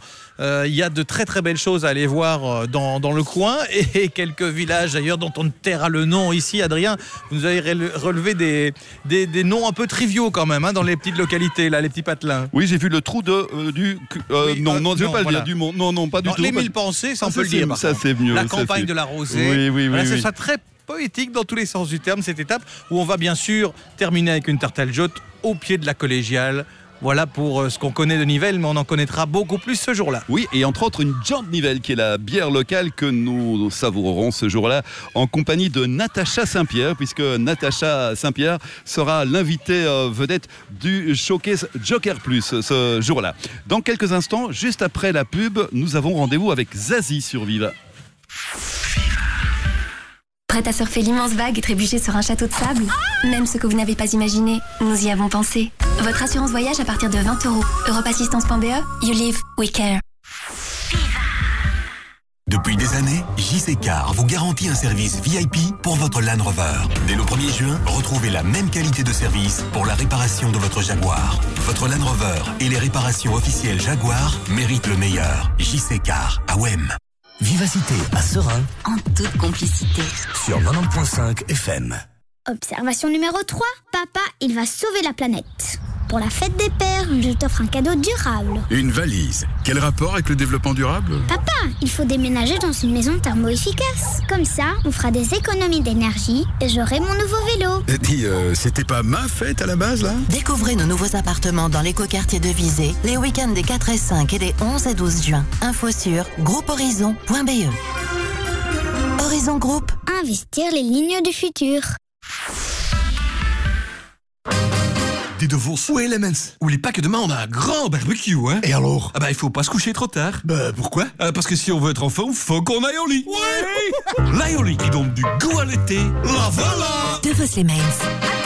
il y a de très très belles choses à aller voir euh, dans, dans le coin et quelques villages d'ailleurs dont on taira le nom ici. Adrien, vous nous avez rele- relevé des, des, des noms un peu triviaux quand même hein, dans les petites localités, là, les petits patelins.
Oui, j'ai vu le trou de euh, du euh,
Oui,
non
euh,
non, je vais
non,
pas le dire du monde. Non non, pas du
Non,
tout.
les mille pensées, ça on
Ah,
peut le dire.
Ça c'est mieux.
La
ça,
campagne de la rosée.
Oui oui oui.
Voilà,
oui.
sera très poétique dans tous les sens du terme cette étape où on va bien sûr terminer avec une tarte à au pied de la collégiale. Voilà pour euh, ce qu'on connaît de Nivelles, mais on en connaîtra beaucoup plus ce jour-là.
Oui, et entre autres une John Nivelle, qui est la bière locale que nous savourerons ce jour-là en compagnie de Natacha Saint-Pierre, puisque Natacha Saint-Pierre sera l'invitée euh, vedette du showcase Joker Plus ce jour-là. Dans quelques instants, juste après la pub, nous avons rendez-vous avec Zazie sur Viva.
Prête à surfer l'immense vague et trébucher sur un château de sable Même ce que vous n'avez pas imaginé, nous y avons pensé. Votre assurance voyage à partir de 20 euros. Europassistance.be, you live, we care.
Depuis des années, JC Car vous garantit un service VIP pour votre Land Rover. Dès le 1er juin, retrouvez la même qualité de service pour la réparation de votre Jaguar. Votre Land Rover et les réparations officielles Jaguar méritent le meilleur. JC Car à.
Vivacité à Serein
En toute complicité.
sur 90.5 FM.
Observation numéro 3. Papa, il va sauver la planète. Pour la fête des pères, je t'offre un cadeau durable.
Une valise. Quel rapport avec le développement durable?
Papa, il faut déménager dans une maison thermo-efficace. Comme ça, on fera des économies d'énergie et j'aurai mon nouveau vélo.
Eh, Dis, euh, c'était pas ma fête à la base là?
Découvrez nos nouveaux appartements dans l'écoquartier de Visée les week-ends des 4 et 5 et des 11 et 12 juin. Info sur groupehorizon.be. Horizon Group.
Investir les lignes du futur.
Dis de vos où Elements. Oublie pas que demain on a un grand barbecue, hein. Et alors? Ah bah il faut pas se coucher trop tard. Bah pourquoi? Ah, Parce que si on veut être en forme, faut qu'on aille au lit. Ouais. L'aïoli qui donne du goût à l'été, la voilà.
De vos Lemens.
Je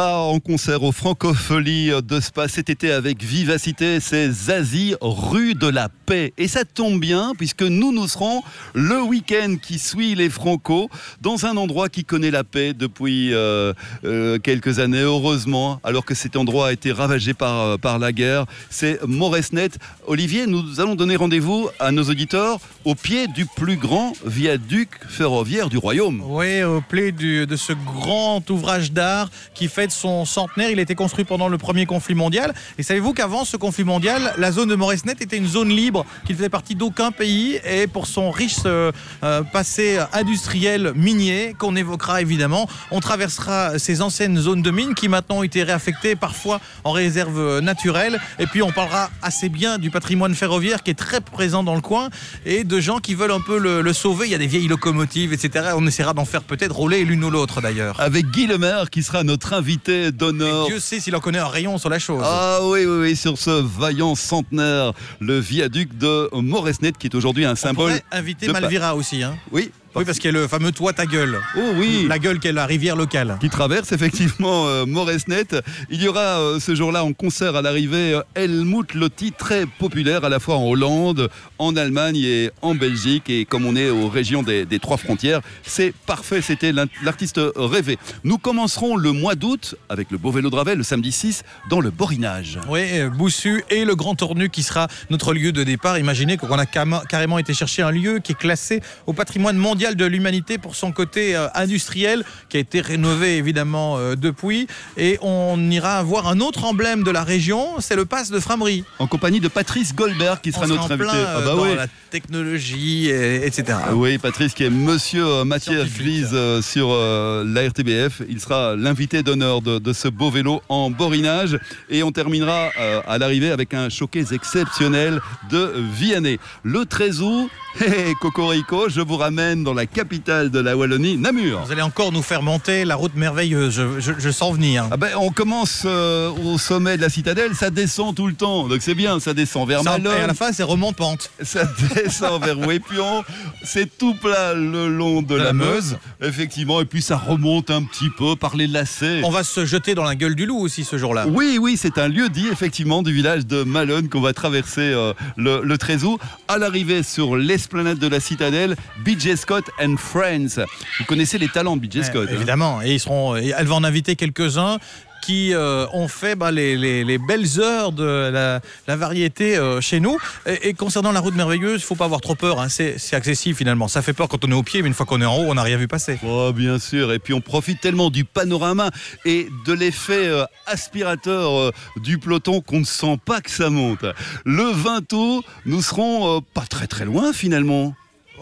en
concert au Francophonie de Spa cet été avec Vivacité. C'est Zazie, rue de la Paix. Et ça tombe bien puisque nous, nous serons le week-end qui suit les Franco dans un endroit qui connaît la paix depuis euh, euh, quelques années, heureusement, alors que cet endroit a été ravagé par, euh, par la guerre. C'est Moresnet. Olivier, nous allons donner rendez-vous à nos auditeurs au pied du plus grand viaduc ferroviaire du royaume.
Oui, au pied de ce grand ouvrage d'art qui fête son centenaire. Il a été construit pendant le premier conflit mondial. Et savez-vous qu'avant ce conflit mondial, la zone de Moresnet était une zone libre qui ne faisait partie d'aucun pays. Et pour son riche euh, euh, passé industriel minier, qu'on évoquera évidemment, on traversera ces anciennes zones de mines qui maintenant ont été réaffectées parfois en réserve naturelle. Et puis on parlera assez bien du patrimoine ferroviaire qui est très présent dans le coin et de gens qui veulent un peu le, sauver. Il y a des vieilles locomotives, etc. On essaiera d'en faire peut-être rouler l'une ou l'autre d'ailleurs.
Avec Guy Lemaire qui sera notre invité d'honneur.
Dieu sait s'il en connaît un rayon sur la chose.
Ah oui, oui, oui, sur ce vaillant centenaire, le viaduc de Moresnet qui est aujourd'hui un
On
symbole.
pourrait inviter
de pa-
Malvira aussi. Hein.
Oui.
Oui, parce qu'il y a le fameux toit ta gueule.
Oh oui.
La gueule qu'est la rivière locale.
Qui traverse effectivement euh, Moresnet. Il y aura euh, ce jour-là en concert à l'arrivée euh, Helmut Lotti, très populaire à la fois en Hollande, en Allemagne et en Belgique. Et comme on est aux régions des, des trois frontières, c'est parfait. C'était l'artiste rêvé. Nous commencerons le mois d'août avec le beau vélo de Ravel le samedi 6 dans le Borinage.
Oui, euh, Boussu et le Grand Tournu qui sera notre lieu de départ. Imaginez qu'on a carrément été chercher un lieu qui est classé au patrimoine mondial de l'humanité pour son côté euh, industriel, qui a été rénové évidemment euh, depuis. Et on ira voir un autre emblème de la région, c'est le pass de Framery.
En compagnie de Patrice Goldberg qui sera
On
notre
en
invité.
euh,
Ah bah
dans
oui.
la technologie, et- etc.
Oui, Patrice qui est monsieur euh, Mathieu Grise euh, sur euh, la RTBF. Il sera l'invité d'honneur de, de ce beau vélo en borinage. Et on terminera euh, à l'arrivée avec un showcase exceptionnel de Vianney. Le 13 août, hé, Cocorico, je vous ramène dans la capitale de la Wallonie, Namur.
Vous allez encore nous faire monter la route merveilleuse, je, je- je sens venir.
Ah ben, on commence euh, au sommet de la citadelle, ça descend tout le temps, donc c'est bien, ça descend vers
Ça-
Malone.
et à la fin, c'est remontante.
Ça descend vers Wépion, c'est tout plat le long de,
De
la,
la
Meuse, effectivement, et puis ça remonte un petit peu par les lacets.
On va se jeter dans la gueule du loup aussi ce jour-là.
Oui, oui, c'est un lieu dit effectivement du village de Malone qu'on va traverser euh, le, le 13 août. À l'arrivée sur l'esplanade de la citadelle, BJ Scott and Friends. Vous connaissez les talents de BJ Scott hein
Évidemment, et ils seront, elle va en inviter quelques-uns qui euh, ont fait bah, les, les- les belles heures de la, la variété euh, chez nous. Et, et concernant la route merveilleuse, il faut pas avoir trop peur. hein. C'est accessible finalement. Ça fait peur quand on est au pied, mais une fois qu'on est en haut, on n'a rien vu passer.
Oh, bien sûr. Et puis on profite tellement du panorama et de l'effet euh, aspirateur du peloton qu'on ne sent pas que ça monte. Le 20 août, nous serons pas très très loin finalement.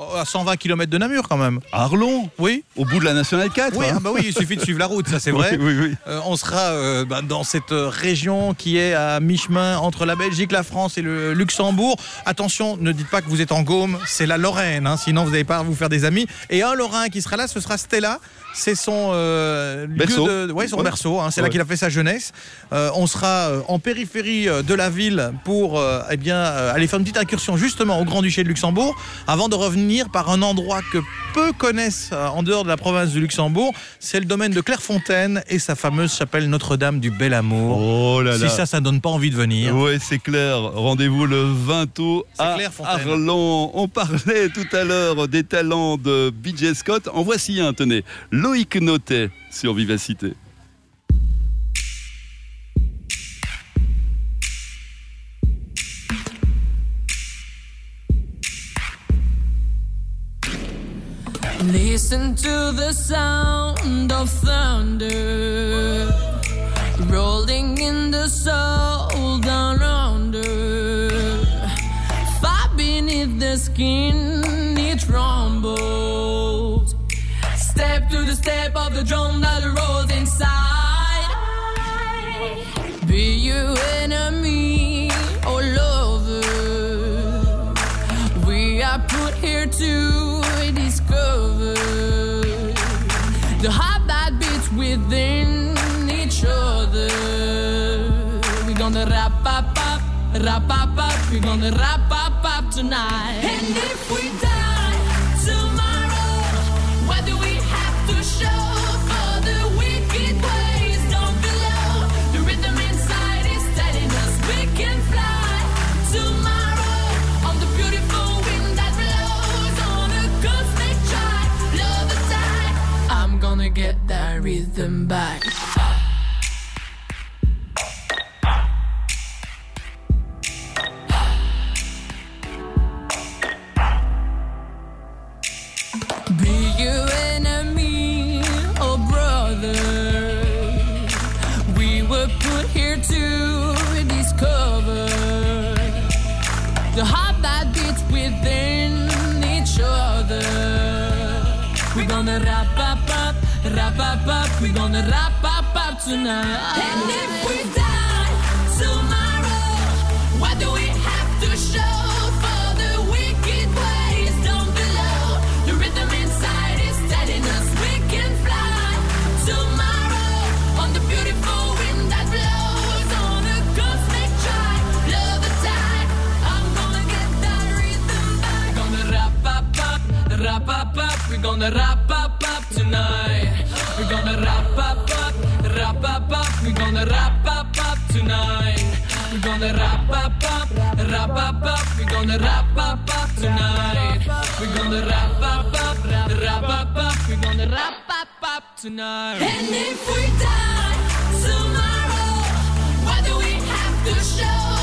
Oh, À 120 km de Namur quand même.
Arlon
Oui.
Au bout de la nationale 4
Oui,
hein.
ah bah oui, il suffit de suivre la route, ça c'est vrai.
Oui, oui, oui.
Euh, on sera euh, bah, dans cette euh, région qui est à mi-chemin entre la Belgique, la France et le Luxembourg. Attention, ne dites pas que vous êtes en Gaume, c'est la Lorraine, hein, sinon vous n'allez pas vous faire des amis. Et un Lorrain qui sera là, ce sera Stella. C'est son euh, lieu
Berceau.
de, ouais, son
Ouais.
berceau. hein, c'est là qu'il a fait sa jeunesse. On sera en périphérie de la ville pour eh bien aller faire une petite incursion justement au Grand-Duché de Luxembourg, avant de revenir par un endroit que peu connaissent euh, en dehors de la province du Luxembourg. C'est le domaine de Clairefontaine et sa fameuse chapelle Notre-Dame du Bel Amour.
Oh là là.
Si ça, ça donne pas envie de venir.
Oui, c'est clair. Rendez-vous le 20 août à. Arlon. On parlait tout à l'heure des talents de BJ Scott. En voici un, tenez. Loïc Notet sur Vivacité.
Listen to the sound of thunder rolling in the soul down under. Far beneath the skin, it rumbles. Step to the step of the drum that rolls inside. Be you enemy or lover. We are put here to the heart that beats within each other. We're gonna wrap up, up, wrap up, up. We're gonna wrap up, up tonight. get that rhythm back. Up up, we're gonna wrap up up tonight. And if we die tomorrow, what do we have to show for the wicked ways down below? The rhythm inside is telling us we can fly tomorrow on the beautiful wind that blows on a cosmic drive. Love the tide, I'm gonna get that rhythm back. We're gonna wrap up up, wrap up up, we're gonna wrap up up tonight. Gonna wrap up up, wrap up up, we're gonna wrap up up tonight. We're gonna wrap up up, wrap up up, we're gonna wrap up up tonight. We're gonna wrap up up, wrap up up, we're gonna wrap up up tonight. And if we die tomorrow, what do we have to show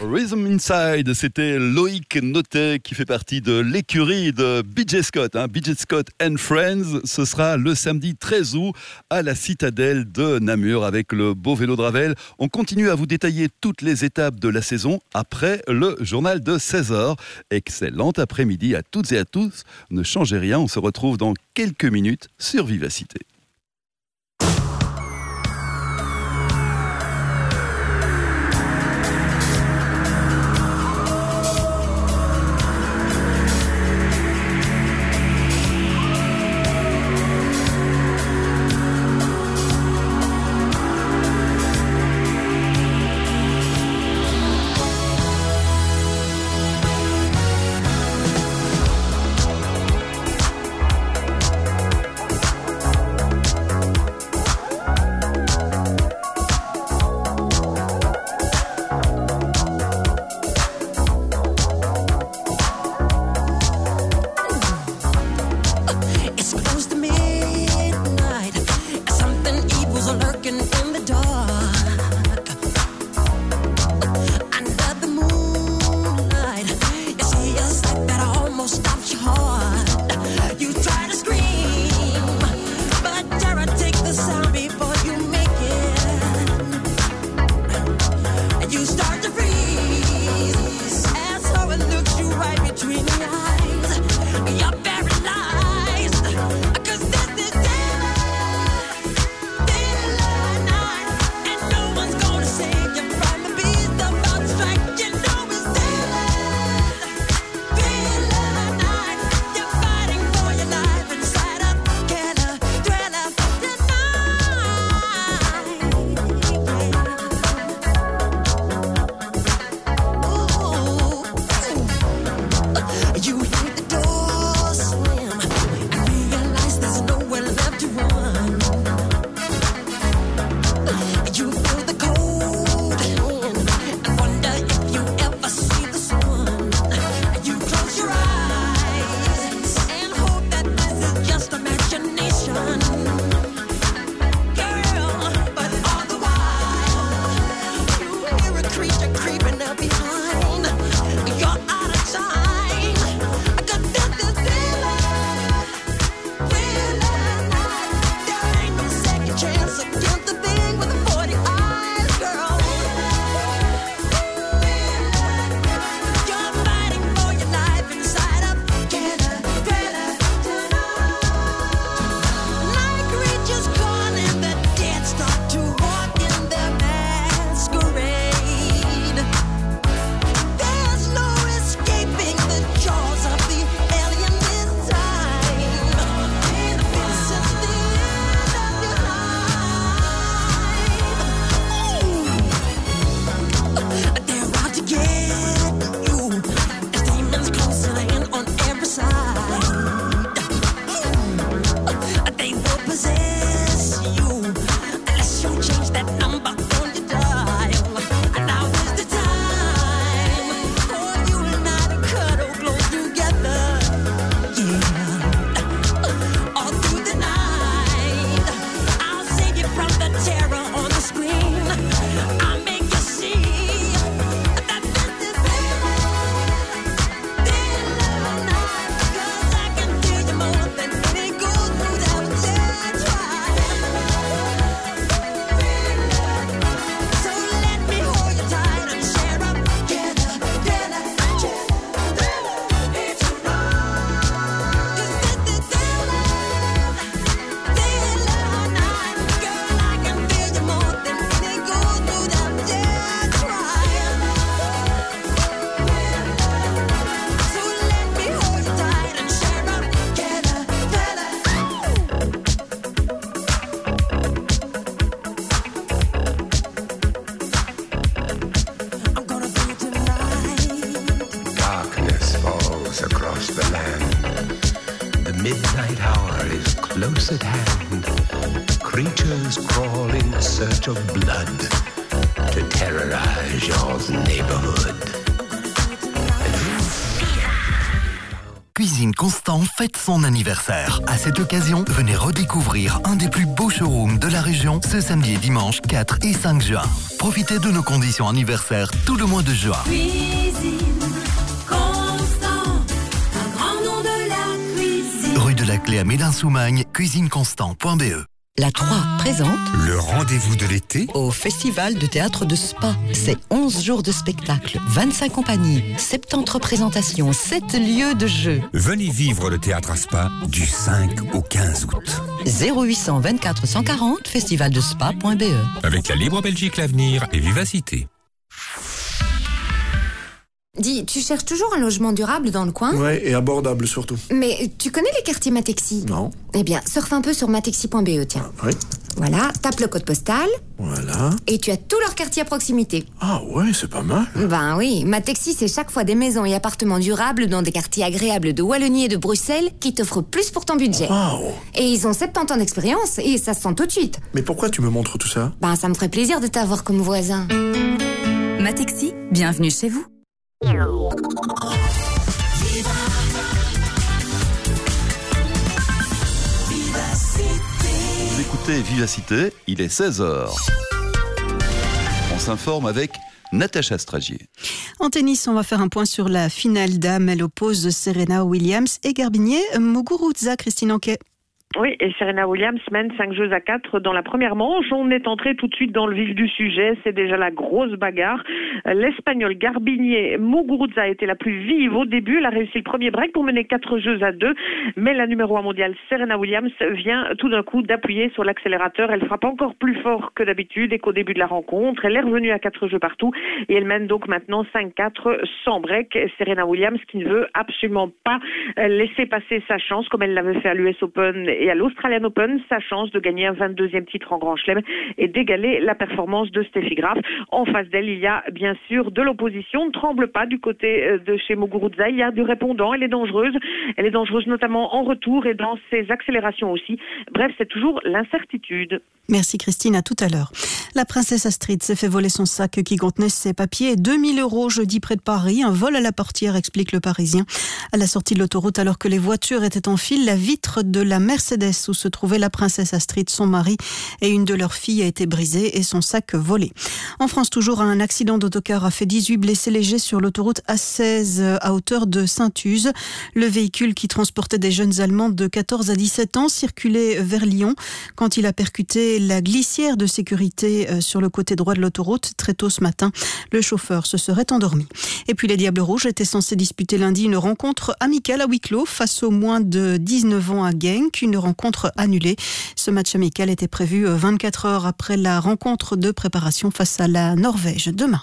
Rhythm Inside,
c'était Loïc Notet qui fait partie de l'écurie de BJ Scott. Hein, BJ Scott and Friends, ce sera le samedi 13 août à la citadelle de Namur avec le beau vélo de Ravel. On continue à vous détailler toutes les étapes de la saison après le journal de 16h. Excellent après-midi à toutes et à tous. Ne changez rien, on se retrouve dans quelques minutes sur Vivacité.
At hand. Creatures crawl in search of blood to terrorize your neighborhood.
Cuisine Constant fête son anniversaire. À cette occasion, venez redécouvrir un des plus beaux showrooms de la région ce samedi et dimanche 4 et 5 juin. Profitez de nos conditions anniversaires tout le mois de juin.
Cuisine
À Médin-Soumagne, cuisineconstant.be.
La 3 présente
Le rendez-vous de l'été
au Festival de théâtre de Spa. C'est 11 jours de spectacle, 25 compagnies, 70 représentations, 7 lieux de jeu.
Venez vivre le théâtre à Spa du 5 au 15 août.
0800 24 140 festivaldespa.be.
Avec la Libre Belgique L'Avenir et Vivacité.
Dis, tu cherches toujours un logement durable dans le coin?
Ouais, et abordable surtout.
Mais tu connais les quartiers Matexi?
Non.
Eh bien, surfe un peu sur matexi.be, tiens.
Oui.
Voilà, tape le code postal
Voilà.
et tu as tous leurs quartiers à proximité.
Ah ouais, c'est pas mal.
Ben oui, Matexi, c'est chaque fois des maisons et appartements durables dans des quartiers agréables de Wallonie et de Bruxelles qui t'offrent plus pour ton budget.
Waouh
Et ils ont 70 ans d'expérience et ça se sent tout de suite.
Mais pourquoi tu me montres tout ça?
Ben, ça me ferait plaisir de t'avoir comme voisin.
Matexi, bienvenue chez vous.
Vous écoutez Vivacité, il est 16h. On s'informe avec Natacha Stragier.
En tennis, on va faire un point sur la finale dame. Elle oppose Serena Williams et Garbinier. Muguruza, Christine Anquet.
Oui, et Serena Williams mène 5 jeux à 4 dans la première manche. On est entré tout de suite dans le vif du sujet. C'est déjà la grosse bagarre. L'Espagnol Garbinier Muguruza a été la plus vive au début. Elle a réussi le premier break pour mener 4 jeux à 2. Mais la numéro 1 mondiale, Serena Williams, vient tout d'un coup d'appuyer sur l'accélérateur. Elle frappe encore plus fort que d'habitude et qu'au début de la rencontre. Elle est revenue à 4 jeux partout et elle mène donc maintenant 5-4 sans break. Serena Williams qui ne veut absolument pas euh, laisser passer sa chance comme elle l'avait fait à l'US Open à l'Australian Open, sa chance de gagner un 22e titre en Grand Chelem et d'égaler la performance de Steffi Graf. En face d'elle, il y a bien sûr de l'opposition. Ne tremble pas du côté euh, de chez Muguruza. Il y a du répondant. Elle est dangereuse. Elle est dangereuse notamment en retour et dans ses accélérations aussi. Bref, c'est toujours l'incertitude.
Merci Christine, à tout à l'heure. La princesse Astrid s'est fait voler son sac qui contenait ses papiers. 2000 euros jeudi près de Paris. Un vol à la portière, explique le Parisien. À la sortie de l'autoroute, alors que les voitures étaient en file, la vitre de la Mercedes où se trouvait la princesse Astrid, son mari et une de leurs filles a été brisée et son sac volé. En France, toujours, un accident d'autocar a fait 18 blessés légers sur l'autoroute A16 à hauteur de Saint-Use. Le véhicule qui transportait des jeunes Allemands de 14 à 17 ans circulait vers Lyon quand il a percuté la glissière de sécurité euh, sur le côté droit de l'autoroute très tôt ce matin. Le chauffeur se serait endormi. Et puis les Diables Rouges étaient censés disputer lundi une rencontre amicale à huis clos face aux moins de 19 ans à Genk, une rencontre annulée. Ce match amical était prévu 24 heures après la rencontre de préparation face à la Norvège demain.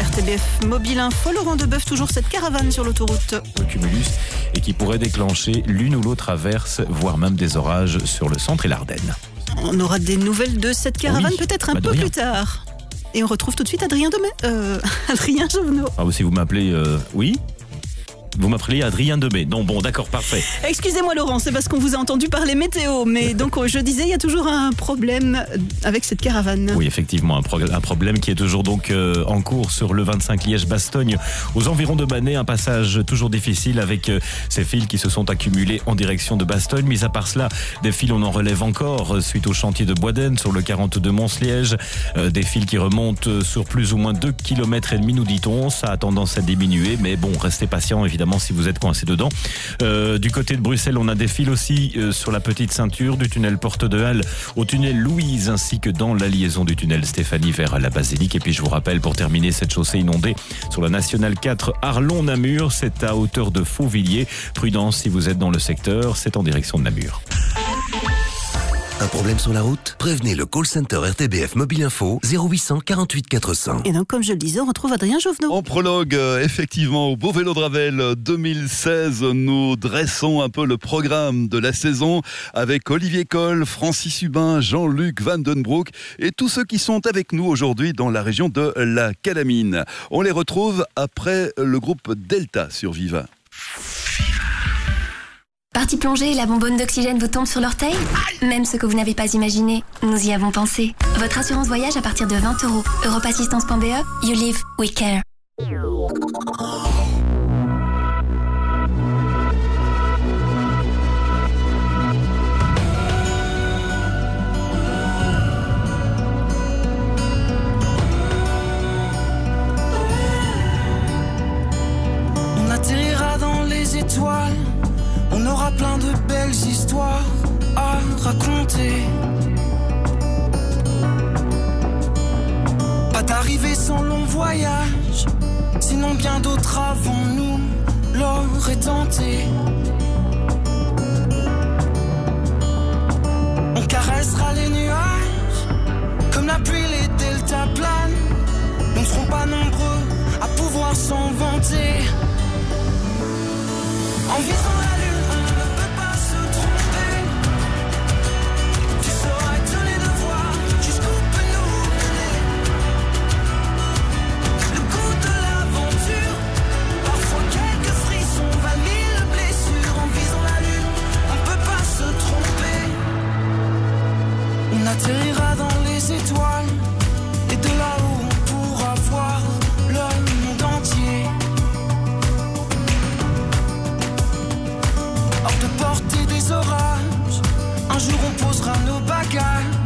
RTBF Mobile Info, Laurent Debeuf, toujours cette caravane sur l'autoroute.
le cumulus et qui pourrait déclencher l'une ou l'autre averse, voire même des orages sur le centre et l'Ardenne.
On aura des nouvelles de cette caravane
Oui,
peut-être un
bah
peu plus tard. Et on retrouve tout de suite Adrien Demet. Euh, Adrien Jovenot.
Ah, si vous m'appelez, euh, oui Vous m'appelez Adrien Demey. Non, bon, d'accord, parfait.
Excusez-moi Laurent, c'est parce qu'on vous a entendu parler météo. Mais donc euh, je disais, il y a toujours un problème avec cette caravane.
Oui, effectivement, un, pro- un problème qui est toujours donc euh, en cours sur le 25 Liège-Bastogne, aux environs de Manet, un passage toujours difficile avec euh, ces fils qui se sont accumulés en direction de Bastogne. Mis à part cela, des fils on en relève encore euh, suite au chantier de Boisden sur le 42 Mons-Liège, des fils qui remontent sur plus ou moins 2 km et demi, nous dit-on. Ça a tendance à diminuer, mais bon, restez patient évidemment si vous êtes coincé dedans. Euh, du côté de Bruxelles, on a des fils aussi euh, sur la petite ceinture du tunnel Porte de Halle au tunnel Louise ainsi que dans la liaison du tunnel Stéphanie vers la basilique. Et puis je vous rappelle pour terminer cette chaussée inondée sur la nationale 4 Arlon-Namur, c'est à hauteur de Fauvilliers. Prudence si vous êtes dans le secteur, c'est en direction de Namur.
Un problème sur la route? Prévenez le call center RTBF Mobile Info 0800 48 400.
Et donc, comme je le disais, on retrouve Adrien Jovenot.
En prologue, euh, effectivement, au Beau Vélo de Ravel euh, 2016, nous dressons un peu le programme de la saison avec Olivier Coll, Francis Hubin, Jean-Luc Vandenbroek et tous ceux qui sont avec nous aujourd'hui dans la région de la Calamine. On les retrouve après le groupe Delta sur Viva.
Parti plonger, la bonbonne d'oxygène vous tombe sur l'orteil Même ce que vous n'avez pas imaginé, nous y avons pensé. Votre assurance voyage à partir de 20 euros. Europassistance.be, you live, we care.
On atterrira dans les étoiles, on aura plein de belles histoires à raconter. Pas d'arrivée sans long voyage, sinon bien d'autres avant nous l'auraient tenté. On caressera les nuages, comme la pluie les deltas planent. Nous ne serons pas nombreux à pouvoir s'en vanter. En visant la lune, atterrira dans les étoiles, et de là-haut on pourra voir le monde entier. hors de portée des orages. Un jour on posera nos bagages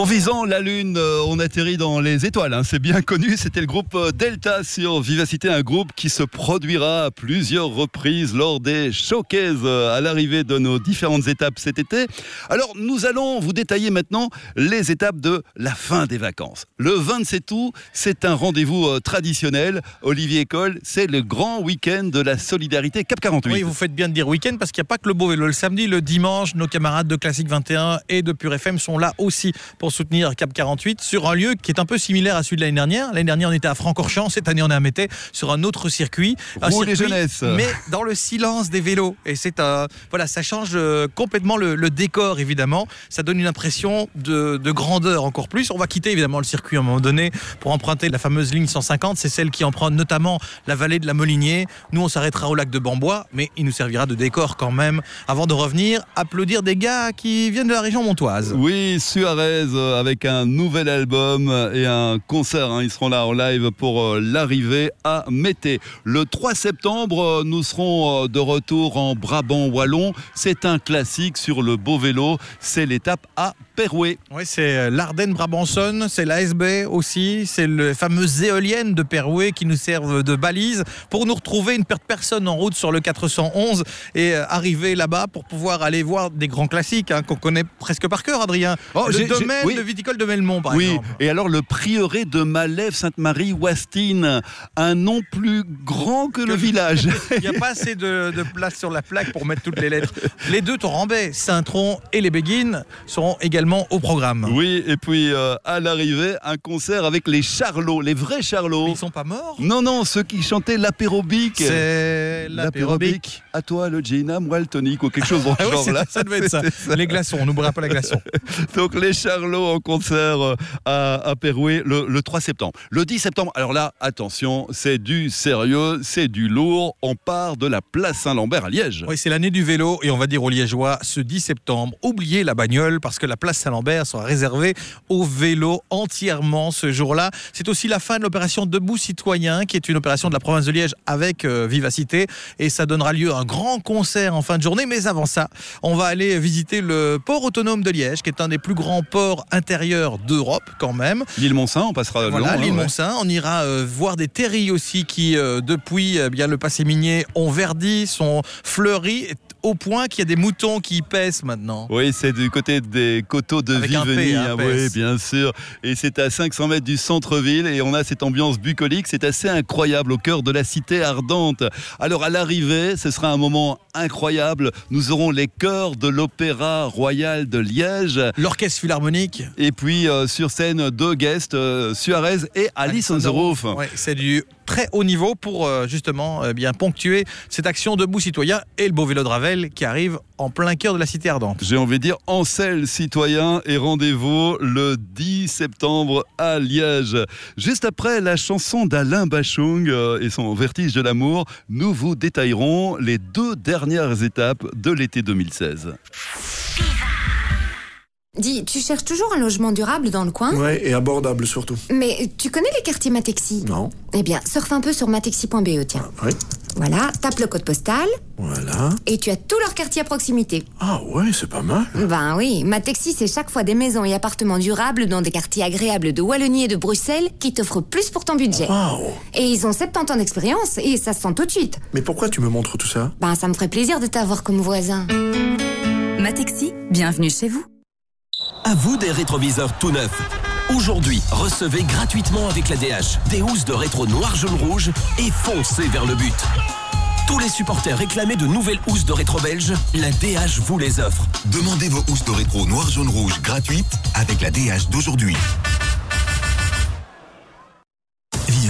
En visant la Lune,
euh, on atterrit dans les étoiles. hein. C'est bien connu. C'était le groupe euh, Delta sur Vivacité, un groupe qui se produira à plusieurs reprises lors des showcases euh, à l'arrivée de nos différentes étapes cet été. Alors, nous allons vous détailler maintenant les étapes de la fin des vacances. Le 27 août, c'est un rendez-vous traditionnel. Olivier École, c'est le grand week-end de la solidarité Cap 48.
Oui, vous faites bien de dire week-end parce qu'il n'y a pas que le beau vélo. Le samedi, le dimanche, nos camarades de Classique 21 et de Pure FM sont là aussi pour soutenir Cap 48 sur un lieu qui est un peu similaire à celui de l'année dernière. L'année dernière, on était à Francorchamps. Cette année, on est à Mété sur un autre circuit. Un circuit,
jeunesses.
Mais dans le silence des vélos. Et c'est un. Voilà, ça change euh, complètement le, le décor, évidemment. Ça donne une impression de, de grandeur encore plus. On va quitter évidemment le circuit à un moment donné pour emprunter la fameuse ligne 150. C'est celle qui emprunte notamment la vallée de la Molinier. Nous, on s'arrêtera au lac de Bambois, mais il nous servira de décor quand même avant de revenir applaudir des gars qui viennent de la région montoise.
Oui, Suarez, avec un nouvel album et un concert. hein. Ils seront là en live pour euh, l'arrivée à Mété. Le 3 septembre, euh, nous serons euh, de retour en Brabant Wallon. C'est un classique sur le beau vélo. C'est l'étape à Perouet.
Oui, c'est euh, l'Ardenne Brabançonne, c'est l'ASB aussi, c'est les fameuses éoliennes de Perouet qui nous servent de balise pour nous retrouver une perte personne en route sur le 411 et euh, arriver là-bas pour pouvoir aller voir des grands classiques hein, qu'on connaît presque par cœur, Adrien.
Oh,
le domaine
oui.
viticole de Melmont, par
oui,
exemple.
et alors le prieuré de Malève Sainte-Marie Wastine, un nom plus grand que le village.
Il n'y a pas assez de, de place sur la plaque pour mettre toutes les lettres. Les deux Torambais, Saint-Tron et les Béguines seront également au programme.
Oui, et puis euh, à l'arrivée, un concert avec les Charlots, les vrais Charlots.
Ils sont pas morts?
Non, non, ceux qui chantaient l'apérobic.
C'est l'apérobic.
À toi le gin, moi le tonic ou quelque chose dans
Ah oui,
genre
c'est-
là.
ça devait être ça. Les glaçons, on n'oubliera pas les glaçons.
Donc les Charlots en concert euh, à, à Perouet le, le 3 septembre. Le 10 septembre, alors là, attention, c'est du sérieux, c'est du lourd. On part de la place Saint-Lambert à Liège.
Oui, c'est l'année du vélo et on va dire aux Liégeois ce 10 septembre, oubliez la bagnole parce que la place Saint-Lambert sera réservée au vélo entièrement ce jour-là. C'est aussi la fin de l'opération Debout Citoyen qui est une opération de la province de Liège avec euh, Vivacité et ça donnera lieu à un grand concert en fin de journée. Mais avant ça, on va aller visiter le port autonome de Liège qui est un des plus grands ports intérieurs d'Europe quand même.
L'île Montsaint, on passera le
Voilà,
long, hein,
l'île
ouais.
On ira euh, voir des terris aussi qui, euh, depuis euh, bien le passé minier, ont verdi, sont fleuris au point qu'il y a des moutons qui y pèsent maintenant.
Oui, c'est du côté des coteaux de
Avec P, hein,
oui, bien sûr. Et c'est à 500 mètres du centre-ville et on a cette ambiance bucolique. C'est assez incroyable au cœur de la cité ardente. Alors à l'arrivée, ce sera un moment incroyable. Nous aurons les chœurs de l'Opéra Royal de Liège.
L'orchestre philharmonique.
Et puis euh, sur scène, deux guests, euh, Suarez et Alice on the Roof.
Ouais, c'est du très haut niveau pour euh, justement euh, bien ponctuer cette action debout citoyen et le beau vélo de Ravel qui arrive en plein cœur de la cité ardente.
J'ai envie de dire Ancel citoyen et rendez-vous le 10 septembre à Liège. Juste après la chanson d'Alain Bachung euh, et son Vertige de l'amour, nous vous détaillerons les deux dernières étapes de l'été 2016.
Dis, tu cherches toujours un logement durable dans le coin
Ouais, et abordable surtout.
Mais tu connais les quartiers Matexi
Non.
Eh bien, surfe un peu sur matexi.be, tiens.
Oui.
Voilà, tape le code postal
Voilà.
et tu as tous leurs quartiers à proximité.
Ah ouais, c'est pas mal.
Ben oui, Matexi, c'est chaque fois des maisons et appartements durables dans des quartiers agréables de Wallonie et de Bruxelles qui t'offrent plus pour ton budget.
Waouh.
Et ils ont 70 ans d'expérience et ça se sent tout de suite.
Mais pourquoi tu me montres tout ça?
Ben, ça me ferait plaisir de t'avoir comme voisin.
Matexi, bienvenue chez vous.
À vous des rétroviseurs tout neufs. Aujourd'hui, recevez gratuitement avec la DH des housses de rétro noir jaune rouge et foncez vers le but. Tous les supporters réclamaient de nouvelles housses de rétro belge, la DH vous les offre.
Demandez vos housses de rétro noir, jaune, rouge gratuites avec la DH d'aujourd'hui.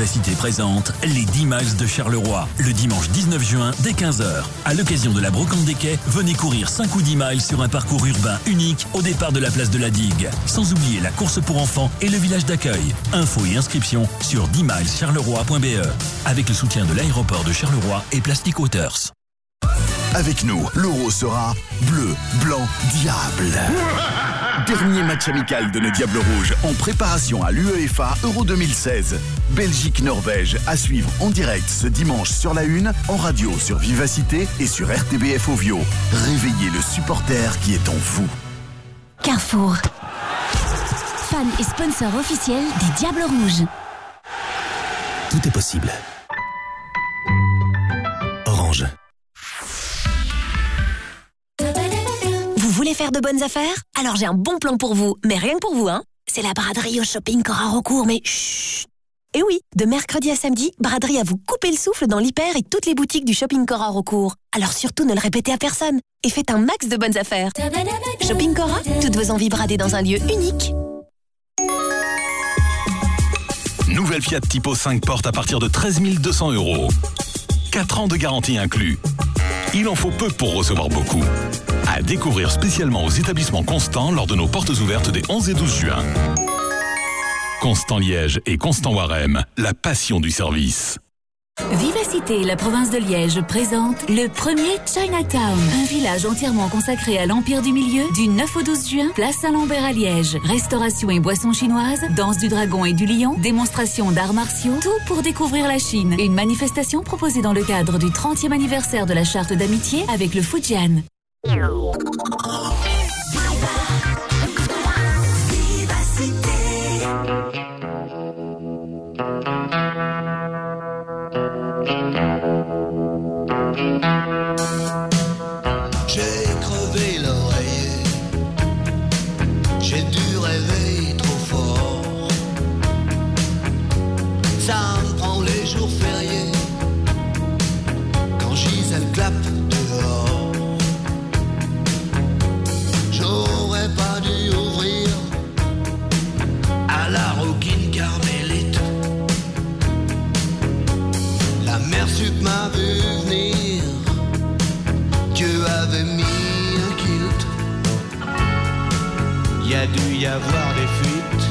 Vivacité présente les 10 miles de Charleroi, le dimanche 19 juin dès 15h. À l'occasion de la brocante des quais, venez courir 5 ou 10 miles sur un parcours urbain unique au départ de la place de la Digue. Sans oublier la course pour enfants et le village d'accueil. Infos et inscriptions sur 10milescharleroi.be avec le soutien de l'aéroport de Charleroi et Plastic Waters.
Avec nous, l'euro sera bleu, blanc, diable. Dernier match amical de nos Diables Rouges en préparation à l'UEFA Euro 2016. Belgique-Norvège à suivre en direct ce dimanche sur la Une, en radio sur Vivacité et sur RTBF Ovio. Réveillez le supporter qui est en vous.
Carrefour. Fan et sponsor officiel des Diables Rouges.
Tout est possible. Orange.
Voulez faire de bonnes affaires? Alors j'ai un bon plan pour vous, mais rien que pour vous, hein C'est la braderie au shopping Cora Recourt, mais chut Et oui, de mercredi à samedi, braderie à vous couper le souffle dans l'hyper et toutes les boutiques du shopping Cora Recourt. Alors surtout ne le répétez à personne et faites un max de bonnes affaires. Shopping Cora, toutes vos envies bradées dans un lieu unique.
Nouvelle Fiat Tipo 5 porte à partir de 13 200 euros. 4 ans de garantie inclus. Il en faut peu pour recevoir beaucoup. À découvrir spécialement aux établissements Constant lors de nos portes ouvertes des 11 et 12 juin. Constant Liège et Constant Warem, la passion du service.
Vivacité, la province de Liège, présente le premier Chinatown. Un village entièrement consacré à l'Empire du Milieu du 9 au 12 juin, place Saint-Lambert à Liège. Restauration et boissons chinoises, danse du dragon et du lion, démonstration d'arts martiaux, tout pour découvrir la Chine. Une manifestation proposée dans le cadre du 30e anniversaire de la charte d'amitié avec le Fujian.
Y avoir des fuites.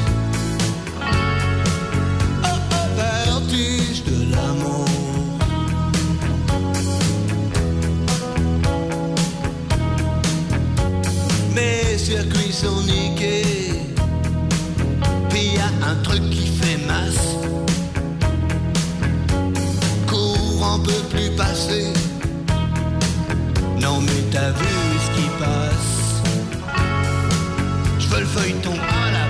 Oh, oh, vertige de l'amour. Mes circuits sont niqués. Puis y a un truc qui fait masse. Courant peut plus passer. Non mais t'as vu ce qui passe Le feuilleton à la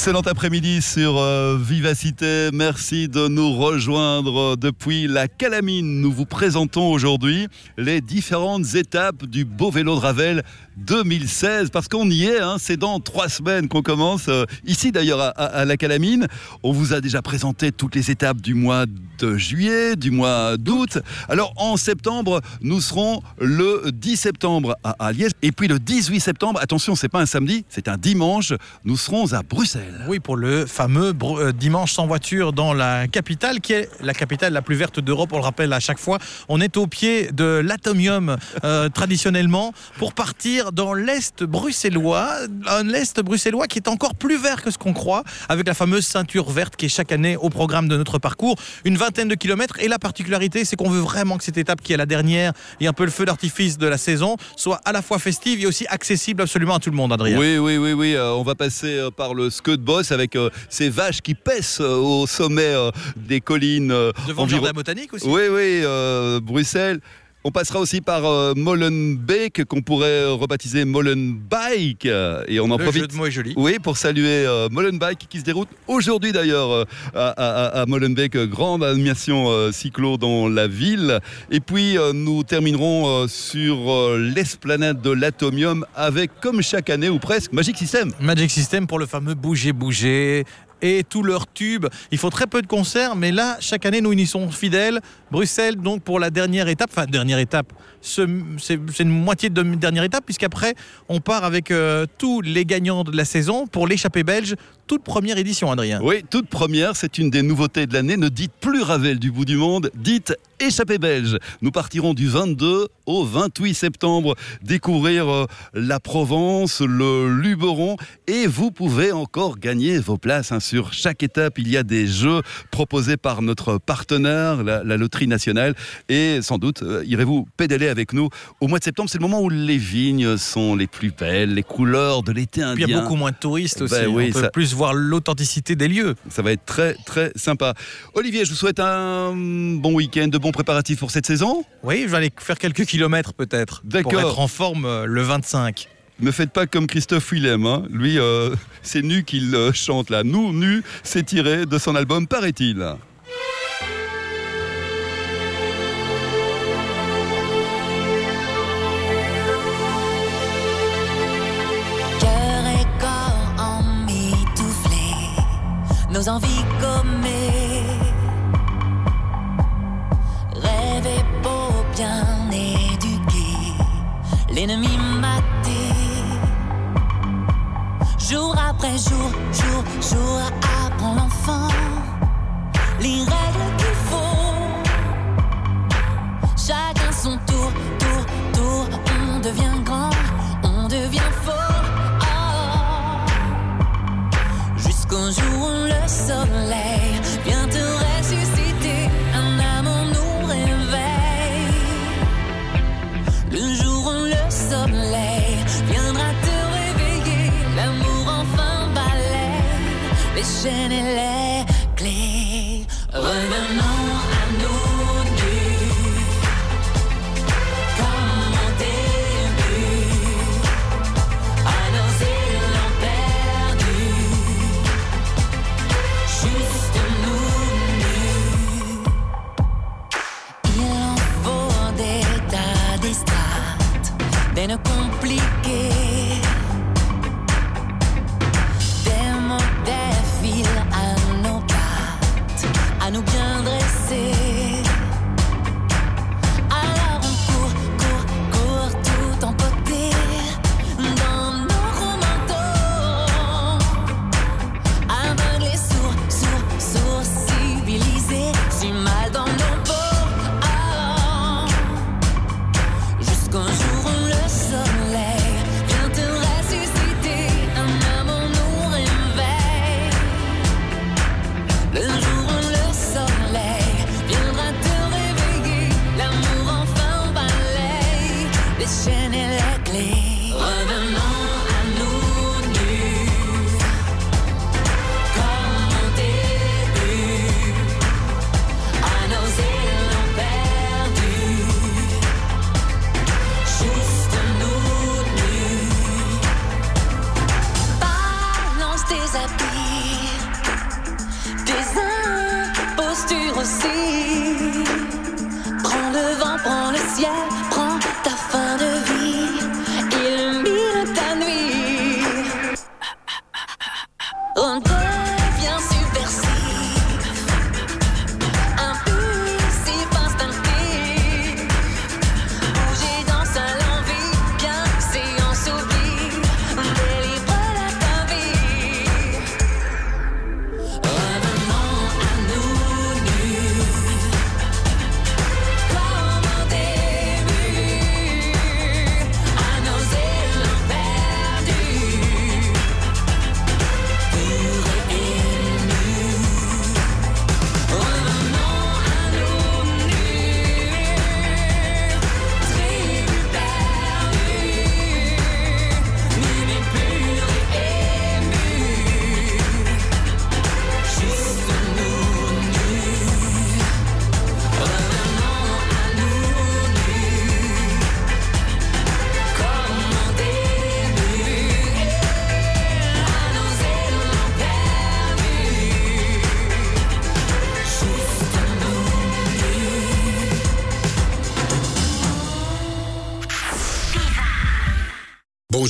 Excellent après-midi sur euh, Vivacité. Merci de nous rejoindre depuis la Calamine. Nous vous présentons aujourd'hui les différentes étapes du Beau Vélo de Ravel 2016 parce qu'on y est. hein. C'est dans trois semaines qu'on commence. euh, ici d'ailleurs à, la Calamine. On vous a déjà présenté toutes les étapes du mois de juillet, du mois d'août. Alors en septembre, nous serons le 10 septembre à, Liège et puis le 18 septembre. Attention, c'est pas un samedi, c'est un dimanche. Nous serons à Bruxelles.
Oui, pour le fameux euh, dimanche sans voiture dans la capitale, qui est la capitale la plus verte d'Europe, on le rappelle à chaque fois. On est au pied de l'Atomium euh, traditionnellement pour partir dans l'Est bruxellois, un l'Est bruxellois qui est encore plus vert que ce qu'on croit, avec la fameuse ceinture verte qui est chaque année au programme de notre parcours. Une vingtaine de kilomètres et la particularité, c'est qu'on veut vraiment que cette étape qui est la dernière et un peu le feu d'artifice de la saison soit à la fois festive et aussi accessible absolument à tout le monde, Adrien.
Oui, oui, oui, oui. euh, on va passer euh, par le Boss avec euh, ces vaches qui paissent euh, au sommet des collines.
Devant le
environ-
jardin botanique aussi
Oui, oui, Bruxelles. On passera aussi par euh, Molenbeek, qu'on pourrait rebaptiser Molenbike. Et on en
Le
profite.
jeu de mots est joli.
Oui, pour saluer euh, Molenbeek qui se déroule aujourd'hui d'ailleurs euh, à, à- à Molenbeek. Grande animation euh, cyclo dans la ville. Et puis nous terminerons sur l'esplanade de l'Atomium avec, comme chaque année ou presque, Magic System.
Magic System pour le fameux bouger bouger et tous leurs tubes. Il faut très peu de concerts, mais là, chaque année, nous y sommes fidèles. Bruxelles, donc, pour la dernière étape, enfin, dernière étape, ce- c'est c'est une moitié de dernière étape, puisqu'après, on part avec euh, tous les gagnants de la saison pour l'échappée belge, toute première édition, Adrien.
Oui, toute première, c'est une des nouveautés de l'année. Ne dites plus Ravel du bout du monde, dites échappée belge. Nous partirons du 22 au 28 septembre découvrir euh, la Provence, le Luberon et vous pouvez encore gagner vos places. hein. Sur chaque étape, il y a des jeux proposés par notre partenaire, la, la Loterie Nationale et sans doute euh, irez-vous pédaler avec nous au mois de septembre? C'est le moment où les vignes sont les plus belles, les couleurs de l'été indien.
Il y a beaucoup moins de touristes aussi.
Ben oui,
on peut
ça-
plus voir l'authenticité des lieux.
ça va être très très sympa. Olivier, je vous souhaite un bon week-end, de bons préparatifs pour cette saison.
Oui, je vais aller faire quelques kilomètres peut-être.
D'accord.
Pour être en forme euh, le 25.
Ne faites pas comme Christophe Willem, hein. lui euh, c'est nu qu'il euh, chante là. Nous, nu, c'est tiré de son album, paraît-il.
Nos envies gommées. Rêve et beau, bien éduqués, l'ennemi maté. Jour après jour, jour, jour, apprend l'enfant les règles qu'il faut. Chacun son tour, tour, tour, on devient grand, on devient fort. Jusqu'au jour le soleil vient te ressusciter, un amour nous réveille. Le jour où le soleil viendra te réveiller, l'amour enfin balaye les chaînes et les clés. Revenons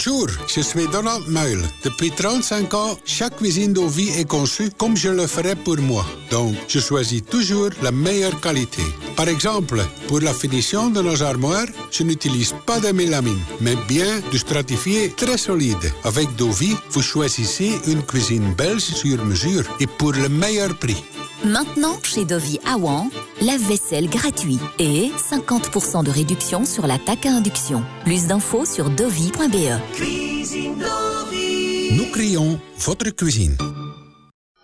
Bonjour, je suis Donald Meul. Depuis 35 ans, chaque cuisine d'Ovi est conçue comme je le ferais pour moi. Donc, je choisis toujours la meilleure qualité. Par exemple, pour la finition de nos armoires, je n'utilise pas de mélamine, mais bien du stratifié très solide. Avec Dovi, vous choisissez une cuisine belge sur mesure et pour le meilleur prix.
Maintenant, chez Dovi Awan, lave-vaisselle gratuit et 50% de réduction sur la taque à induction. Plus d'infos sur dovi.be.
Cuisine Nous crions votre cuisine.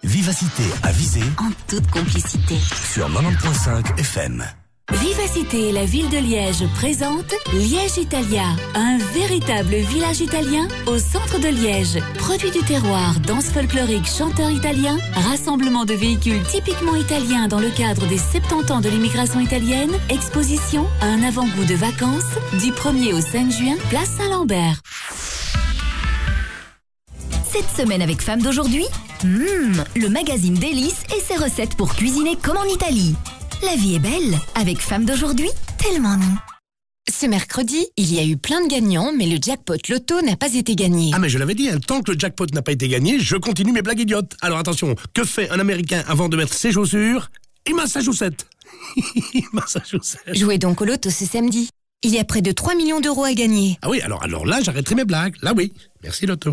Vivacité à viser
En toute complicité.
sur 90.5 FM.
Vivacité la ville de Liège présente Liège Italia, un véritable village italien au centre de Liège. Produit du terroir, danse folklorique, chanteur italien, rassemblement de véhicules typiquement italiens dans le cadre des 70 ans de l'immigration italienne, exposition, un avant-goût de vacances, du 1er au 5 juin, place Saint-Lambert.
Cette semaine avec Femmes d'aujourd'hui, hmm, le magazine Délices et ses recettes pour cuisiner comme en Italie. La vie est belle avec Femmes d'aujourd'hui, tellement non.
Ce mercredi, il y a eu plein de gagnants, mais le jackpot loto n'a pas été gagné.
Ah mais je l'avais dit, hein, tant que le jackpot n'a pas été gagné, je continue mes blagues idiotes. Alors attention, que fait un Américain avant de mettre ses chaussures Il Massachusetts. Massachusetts.
Jouez donc au loto ce samedi. Il y a près de 3 millions d'euros à gagner.
Ah oui, alors, alors là, j'arrêterai mes blagues. Là oui. Merci Loto.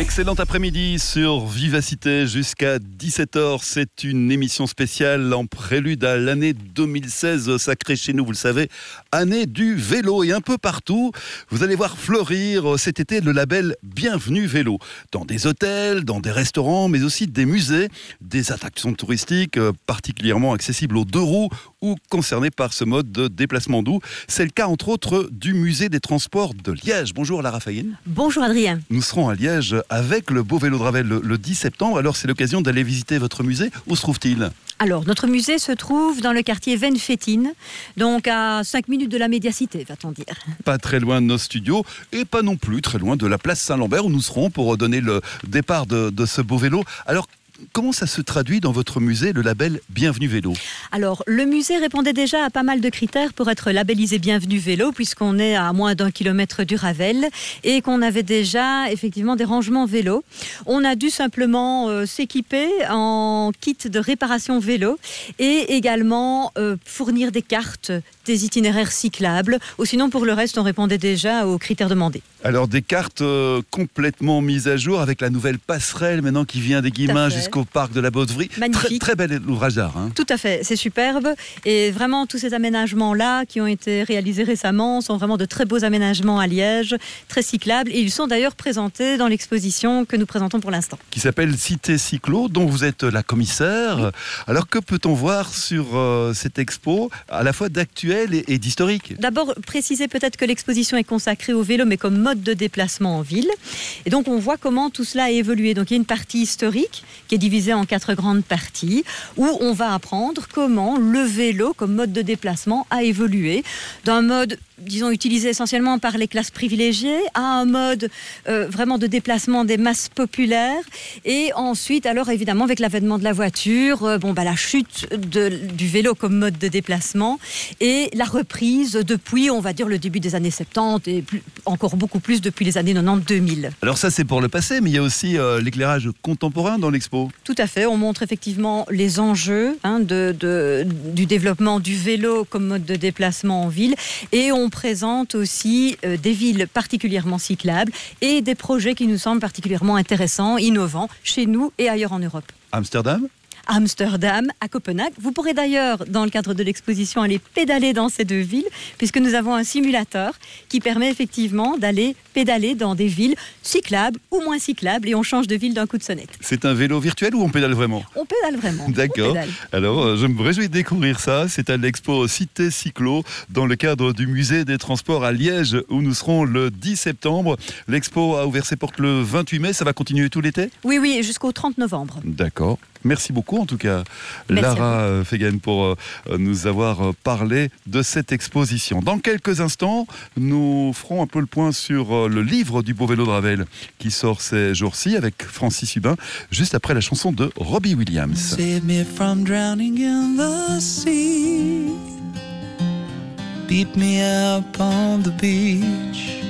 Excellent après-midi sur Vivacité jusqu'à 17h. C'est une émission spéciale en prélude à l'année 2016 sacrée chez nous, vous le savez, année du vélo et un peu partout. Vous allez voir fleurir cet été le label Bienvenue Vélo dans des hôtels, dans des restaurants, mais aussi des musées, des attractions touristiques euh, particulièrement accessibles aux deux roues ou concernés par ce mode de déplacement doux. C'est le cas entre autres du musée des transports de Liège. Bonjour Lara Fayenne.
Bonjour Adrien.
Nous serons à Liège avec le beau vélo de Ravel le, le 10 septembre. Alors c'est l'occasion d'aller visiter votre musée. Où se trouve-t-il?
Alors, notre musée se trouve dans le quartier Venfétine, donc à 5 minutes de la médiacité, va-t-on dire.
Pas très loin de nos studios et pas non plus très loin de la place Saint-Lambert où nous serons pour donner le départ de, de ce beau vélo. Alors Comment ça se traduit dans votre musée, le label Bienvenue Vélo?
Alors, le musée répondait déjà à pas mal de critères pour être labellisé Bienvenue Vélo, puisqu'on est à moins d'un kilomètre du Ravel et qu'on avait déjà effectivement des rangements vélo. On a dû simplement euh, s'équiper en kit de réparation vélo et également euh, fournir des cartes, des itinéraires cyclables. Ou sinon, pour le reste, on répondait déjà aux critères demandés.
Alors des cartes euh, complètement mises à jour avec la nouvelle passerelle maintenant qui vient des Guillemins
fait.
Jusqu'au parc de la Bauderie. Très,
Magnifique.
très bel ouvrage d'art. hein.
Tout à fait, c'est superbe. Et vraiment, tous ces aménagements-là qui ont été réalisés récemment sont vraiment de très beaux aménagements à Liège, très cyclables. Et ils sont d'ailleurs présentés dans l'exposition que nous présentons pour l'instant.
qui s'appelle Cité Cyclo, dont vous êtes la commissaire. Alors que peut-on voir sur euh, cette expo, à la fois d'actuel et, et d'historique?
D'abord, préciser peut-être que l'exposition est consacrée au vélo, mais comme mode de déplacement en ville. Et donc, on voit comment tout cela a évolué. Donc, il y a une partie historique qui est divisée en quatre grandes parties, où on va apprendre comment le vélo, comme mode de déplacement, a évolué. D'un mode disons, utilisé essentiellement par les classes privilégiées, à un mode euh, vraiment de déplacement des masses populaires. Et ensuite, alors évidemment, avec l'avènement de la voiture, euh, bon, bah, la chute de- du vélo comme mode de déplacement et la reprise depuis, on va dire, le début des années 70 et plus- encore beaucoup plus depuis les années 90-2000.
Alors ça c'est pour le passé, mais il y a aussi euh, l'éclairage contemporain dans l'expo.
Tout à fait. On montre effectivement les enjeux hein, de, de- du développement du vélo comme mode de déplacement en ville. Et on présente aussi euh, des villes particulièrement cyclables et des projets qui nous semblent particulièrement intéressants, innovants, chez nous et ailleurs en Europe.
Amsterdam?
À Amsterdam, à Copenhague. Vous pourrez d'ailleurs, dans le cadre de l'exposition, aller pédaler dans ces deux villes, puisque nous avons un simulateur qui permet effectivement d'aller pédaler dans des villes cyclables ou moins cyclables, et on change de ville d'un coup de sonnette.
C'est un vélo virtuel ou on pédale vraiment?
On pédale vraiment.
D'accord. Alors, euh, je me réjouis de découvrir ça. C'est à l'expo Cité Cyclo, dans le cadre du musée des transports à Liège, où nous serons le 10 septembre. L'expo a ouvert ses portes le 28 mai. Ça va continuer tout l'été?
Oui, oui, jusqu'au 30 novembre.
D'accord. Merci beaucoup en tout cas,
Merci
Lara euh, Fegan, pour euh, nous avoir euh, parlé de cette exposition. Dans quelques instants, nous ferons un peu le point sur euh, le livre du beau vélo de Ravel qui sort ces jours-ci avec Francis Hubin, juste après la chanson de Robbie Williams.
Save me from drowning in the sea. beat me up on the beach.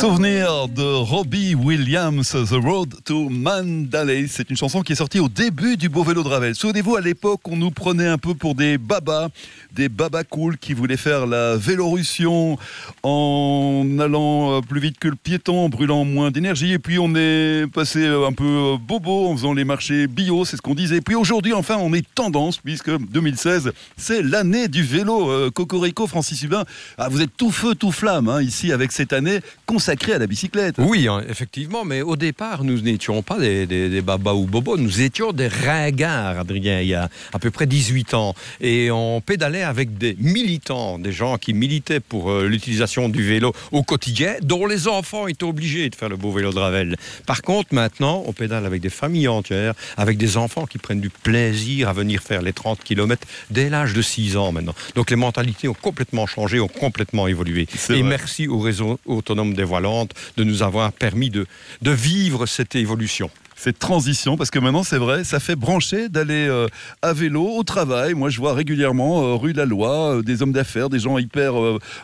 Souvenir de Robbie Williams, The Road to Mandalay. C'est une chanson qui est sortie au début du Beau Vélo de Ravel. Souvenez-vous, à l'époque, on nous prenait un peu pour des babas, des babas cool qui voulaient faire la vélorussion en allant euh, plus vite que le piéton, en brûlant moins d'énergie. Et puis, on est passé euh, un peu euh, bobo en faisant les marchés bio, c'est ce qu'on disait. Et puis aujourd'hui, enfin, on est tendance, puisque 2016, c'est l'année du vélo. Cocorico, Francis Hubin, ah, vous êtes tout feu, tout flamme, hein, ici, avec cette année à la bicyclette.
Oui, hein, effectivement, mais au départ, nous n'étions pas des, des, des babas ou bobos, nous étions des ringards, Adrien, il y a à peu près 18 ans. Et on pédalait avec des militants, des gens qui militaient pour euh, l'utilisation du vélo au quotidien, dont les enfants étaient obligés de faire le beau vélo de Ravel. Par contre, maintenant, on pédale avec des familles entières, avec des enfants qui prennent du plaisir à venir faire les 30 km dès l'âge de 6 ans maintenant. Donc les mentalités ont complètement changé, ont complètement évolué. Et
vrai.
merci au réseau autonome des de nous avoir permis de, de vivre cette évolution.
cette transition parce que maintenant c'est vrai, ça fait brancher d'aller euh, à vélo au travail. Moi je vois régulièrement euh, rue Laloy euh, des hommes d'affaires, des gens hyper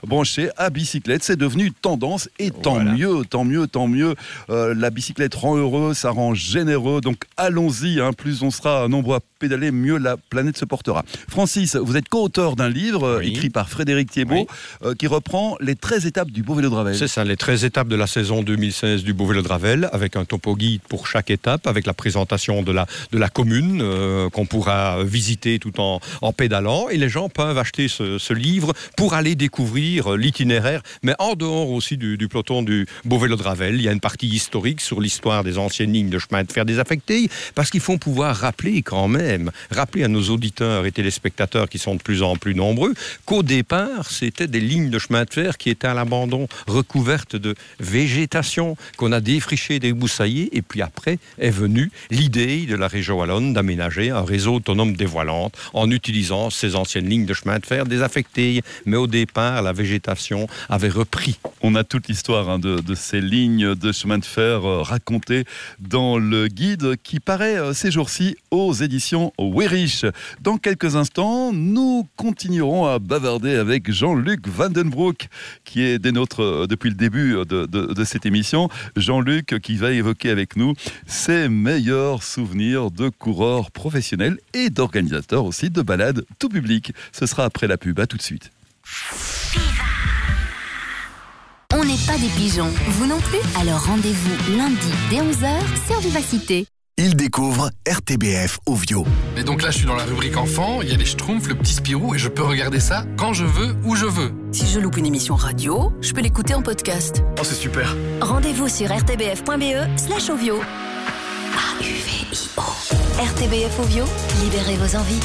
branchés à bicyclette. C'est devenu tendance et tant mieux, tant mieux, tant mieux. La bicyclette rend heureux, ça rend généreux. Donc allons-y, hein, plus on sera nombreux à pédaler, mieux la planète se portera. Francis, vous êtes co-auteur d'un livre euh, écrit par Frédéric Thiebaud euh, qui reprend les 13 étapes du beau vélo de Ravel.
C'est ça, les 13 étapes de la saison 2016 du Beau Vélo de Ravel, avec un topo guide pour chaque étape, avec la présentation de la, de la commune euh, qu'on pourra visiter tout en, en pédalant. Et les gens peuvent acheter ce, ce livre pour aller découvrir l'itinéraire, mais en dehors aussi du, du peloton du Beau Vélo de Ravel. Il y a une partie historique sur l'histoire des anciennes lignes de chemin de fer désaffectés, parce qu'il faut pouvoir rappeler quand même rappeler à nos auditeurs et téléspectateurs qui sont de plus en plus nombreux qu'au départ, c'était des lignes de chemin de fer qui étaient à l'abandon, recouvertes de végétation, qu'on a défriché, débroussaillé, et puis après est venue l'idée de la région wallonne d'aménager un réseau autonome dévoilante en utilisant ces anciennes lignes de chemin de fer désaffectées. Mais au départ, la végétation avait repris.
On a toute l'histoire hein, de, de ces lignes de chemin de fer euh, racontées dans le guide qui paraît euh, ces jours-ci aux éditions Weirich. Dans quelques instants, nous continuerons à bavarder avec Jean-Luc Vandenbroek, qui est des nôtres euh, depuis le début de, de- de cette émission. Jean-Luc qui va évoquer avec nous ses meilleurs souvenirs de coureurs professionnels et d'organisateurs aussi de balades tout public. Ce sera après la pub. À tout de suite.
On n'est pas des pigeons, vous non plus Alors rendez-vous lundi dès 11h sur Vivacité.
Il découvre RTBF Ovio.
Et donc là, je suis dans la rubrique enfant, il y a les Schtroumpfs, le petit Spirou, et je peux regarder ça quand je veux, où je veux.
Si je loupe une émission radio, je peux l'écouter en podcast.
Oh, c'est super.
Rendez-vous sur rtbf.be slash ovio. A-U-V-I-O. RTBF Ovio, libérez vos envies.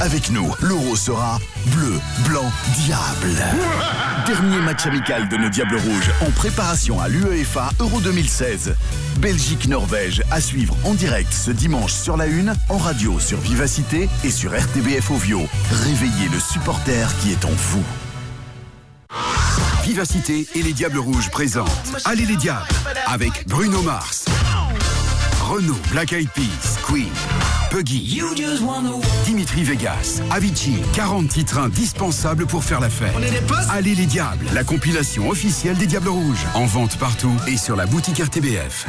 Avec nous, l'euro sera bleu, blanc, diable. Dernier match amical de nos Diables Rouges en préparation à l'UEFA Euro 2016. Belgique-Norvège à suivre en direct ce dimanche sur la Une, en radio sur Vivacité et sur RTBF Ovio. Réveillez le supporter qui est en vous.
Vivacité et les Diables Rouges présentent Allez les Diables avec Bruno Mars, Renault, Black Eyed Peas, Queen, Puggy, Dimitri Vegas, Avicii, 40 titres indispensables pour faire la fête. Allez les Diables, la compilation officielle des Diables Rouges, en vente partout et sur la boutique RTBF.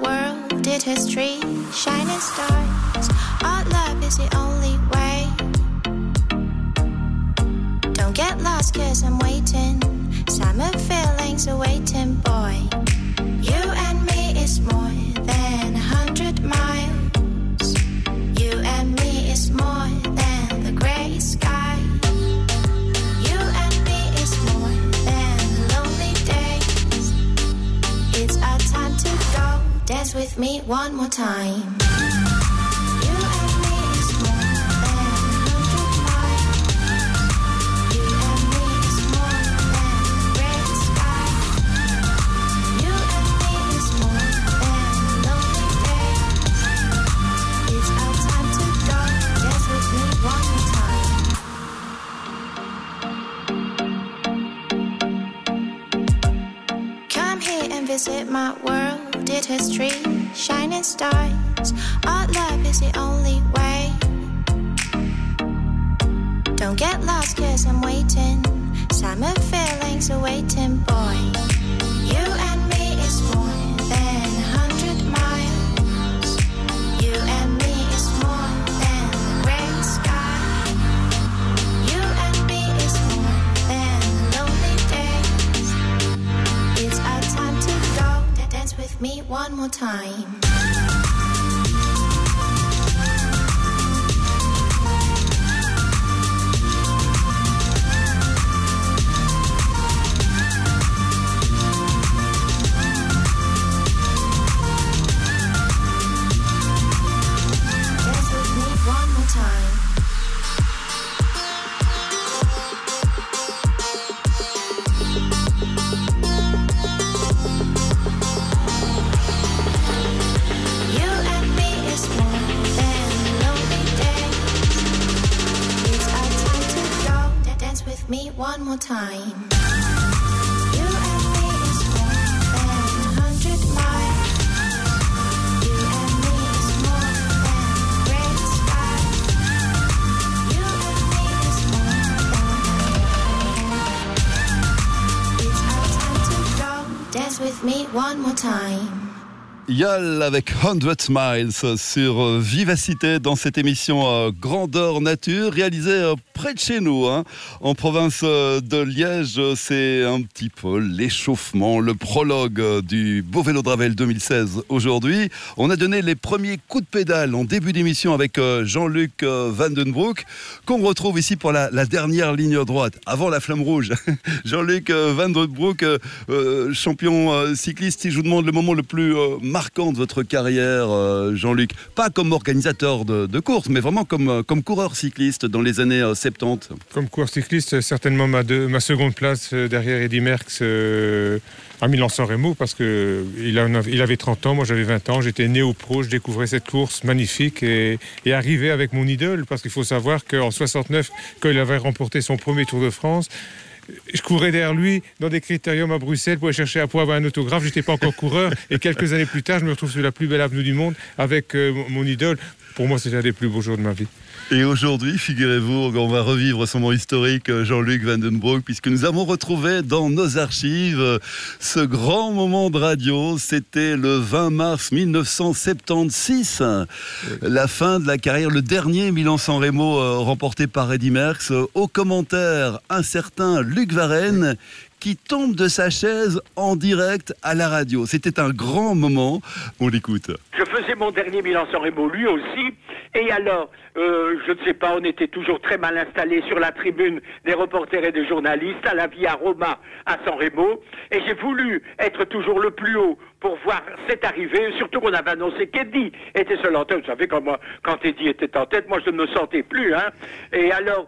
World. Did history, shining stars. Our love is the only way. Don't get lost, cause I'm waiting. Summer feelings are waiting, boy. You and me is more Dance with me one more time. World. History, shining stars. Our love is the only way. Don't get lost, cause I'm waiting. Summer feelings are waiting, boy. Me one more time.
Avec 100 Miles sur Vivacité dans cette émission euh, Grandeur Nature réalisée euh, près de chez nous, hein, en province euh, de Liège. C'est un petit peu l'échauffement, le prologue euh, du Beau Vélo de Ravel 2016 aujourd'hui. On a donné les premiers coups de pédale en début d'émission avec euh, Jean-Luc Vandenbroek, qu'on retrouve ici pour la, dernière ligne droite, avant la flamme rouge. Jean-Luc Vandenbroek, euh, champion cycliste, si je vous demande le moment le plus marquant de votre carrière, Jean-Luc, pas comme organisateur de, de course, mais vraiment comme, comme coureur cycliste dans les années euh, 70.
Comme coureur cycliste, certainement ma, seconde place euh, derrière Eddy Merckx euh, à Milan-San Remo parce que il, avait, il avait 30 ans, moi j'avais 20 ans, j'étais né au pro, je découvrais cette course magnifique et, et arrivé avec mon idole parce qu'il faut savoir qu'en 69, quand il avait remporté son premier Tour de France, je courais derrière lui dans des critériums à Bruxelles pour aller chercher à pour avoir un autographe. J'étais pas encore coureur et quelques années plus tard, je me retrouve sur la plus belle avenue du monde avec euh, mon- idole. Pour moi, c'est un des plus beaux jours de ma vie.
Et aujourd'hui, figurez-vous, on va revivre ce moment historique, euh, Jean-Luc Vandenbroek, puisque nous avons retrouvé dans nos archives euh, ce grand moment de radio. C'était le 20 mars 1976, la fin de la carrière, le dernier Milan-San Remo euh, remporté par Eddy Merckx. Au commentaire, un certain Luc Varenne qui tombe de sa chaise en direct à la radio. C'était un grand moment. On l'écoute.
Je faisais mon dernier Milan-San Remo, lui aussi. Et alors, euh, je ne sais pas, on était toujours très mal installés sur la tribune des reporters et des journalistes à la Via Roma à San Remo. Et j'ai voulu être toujours le plus haut pour voir cette arrivée, surtout qu'on avait annoncé qu'Eddie était seul en tête. Vous savez, quand, moi, quand Eddie était en tête, moi je ne me sentais plus. Hein. Et alors,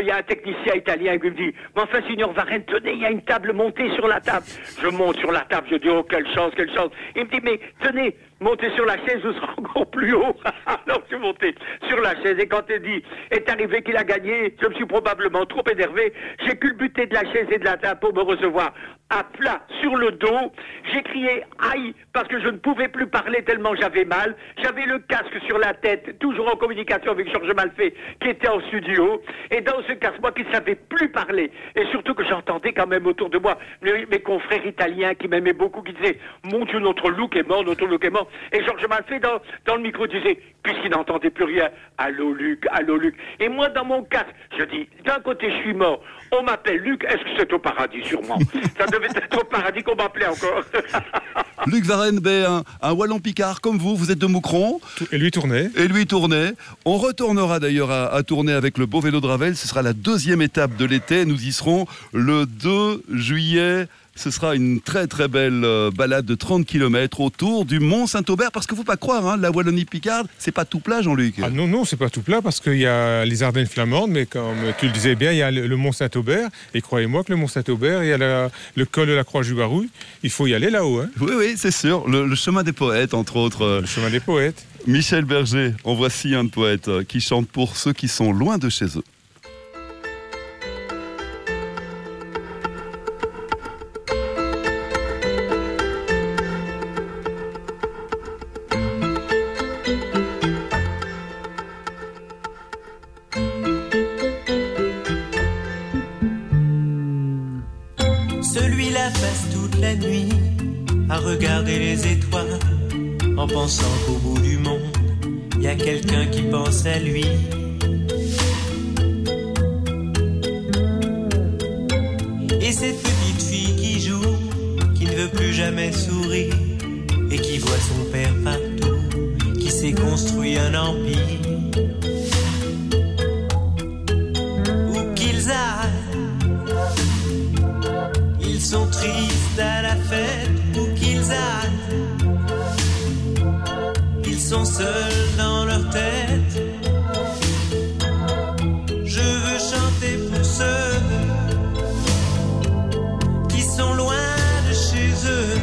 il y a un technicien italien qui me dit Mais enfin, signor Varenne, tenez, il y a une table montée sur la table. Je monte sur la table, je dis Oh, quelle chance, quelle chance. Il me dit Mais tenez, montez sur la chaise, vous serez encore plus haut. Alors, je suis monté sur la chaise et quand Eddie est arrivé qu'il a gagné, je me suis probablement trop énervé. J'ai culbuté de la chaise et de la table pour me recevoir à plat sur le dos. J'ai crié aïe parce que je ne pouvais plus parler tellement j'avais mal. J'avais le casque sur la tête, toujours en communication avec Georges Malfait qui était en studio. Et dans ce casque, moi qui ne savais plus parler, et surtout que j'entendais quand même autour de moi mes, mes confrères italiens qui m'aimaient beaucoup, qui disaient Mon Dieu, notre look est mort, notre look est mort. Et Georges Malfait dans, dans le micro disait Puisqu'il n'entendait plus rien, allô Luc, allô Luc. Et moi dans mon casque, je dis D'un côté, je suis mort, on m'appelle Luc, est-ce que c'est au paradis sûrement Ça devait être au paradis qu'on m'appelait encore.
Luc Varenne, ben, un, un Wallon Picard comme vous, vous êtes de Moucron.
Et lui tournait.
Et lui tournait. On retournera d'ailleurs à, à tourner avec le beau vélo de Ravel. Ce sera la deuxième étape de l'été. Nous y serons le 2 juillet. Ce sera une très très belle euh, balade de 30 km autour du Mont Saint-Aubert. Parce qu'il ne faut pas croire, hein, la Wallonie-Picarde, c'est pas tout plat, Jean-Luc.
Ah non, non, c'est pas tout plat parce qu'il y a les Ardennes flamandes, mais comme tu le disais bien, il y a le, Mont Saint-Aubert. Et croyez-moi que le Mont Saint-Aubert, il y a la- le col de la Croix-Jubarouille. Il faut y aller là-haut. Hein.
Oui, oui, c'est sûr. Le, le chemin des poètes, entre autres. Le
chemin des poètes.
Michel Berger, en voici un poète euh, qui chante pour ceux qui sont loin de chez eux.
Nuit à regarder les étoiles en pensant qu'au bout du monde, il y a quelqu'un qui pense à lui. Et cette petite fille qui joue, qui ne veut plus jamais sourire et qui voit son père partout, qui s'est construit un empire. Sont tristes à la fête où qu'ils aillent. Ils sont seuls dans leur tête. Je veux chanter pour ceux qui sont loin de chez eux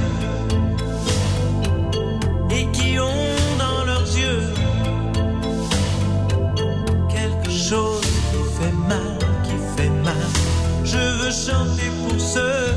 et qui ont dans leurs yeux quelque chose qui fait mal, qui fait mal. Je veux chanter pour ceux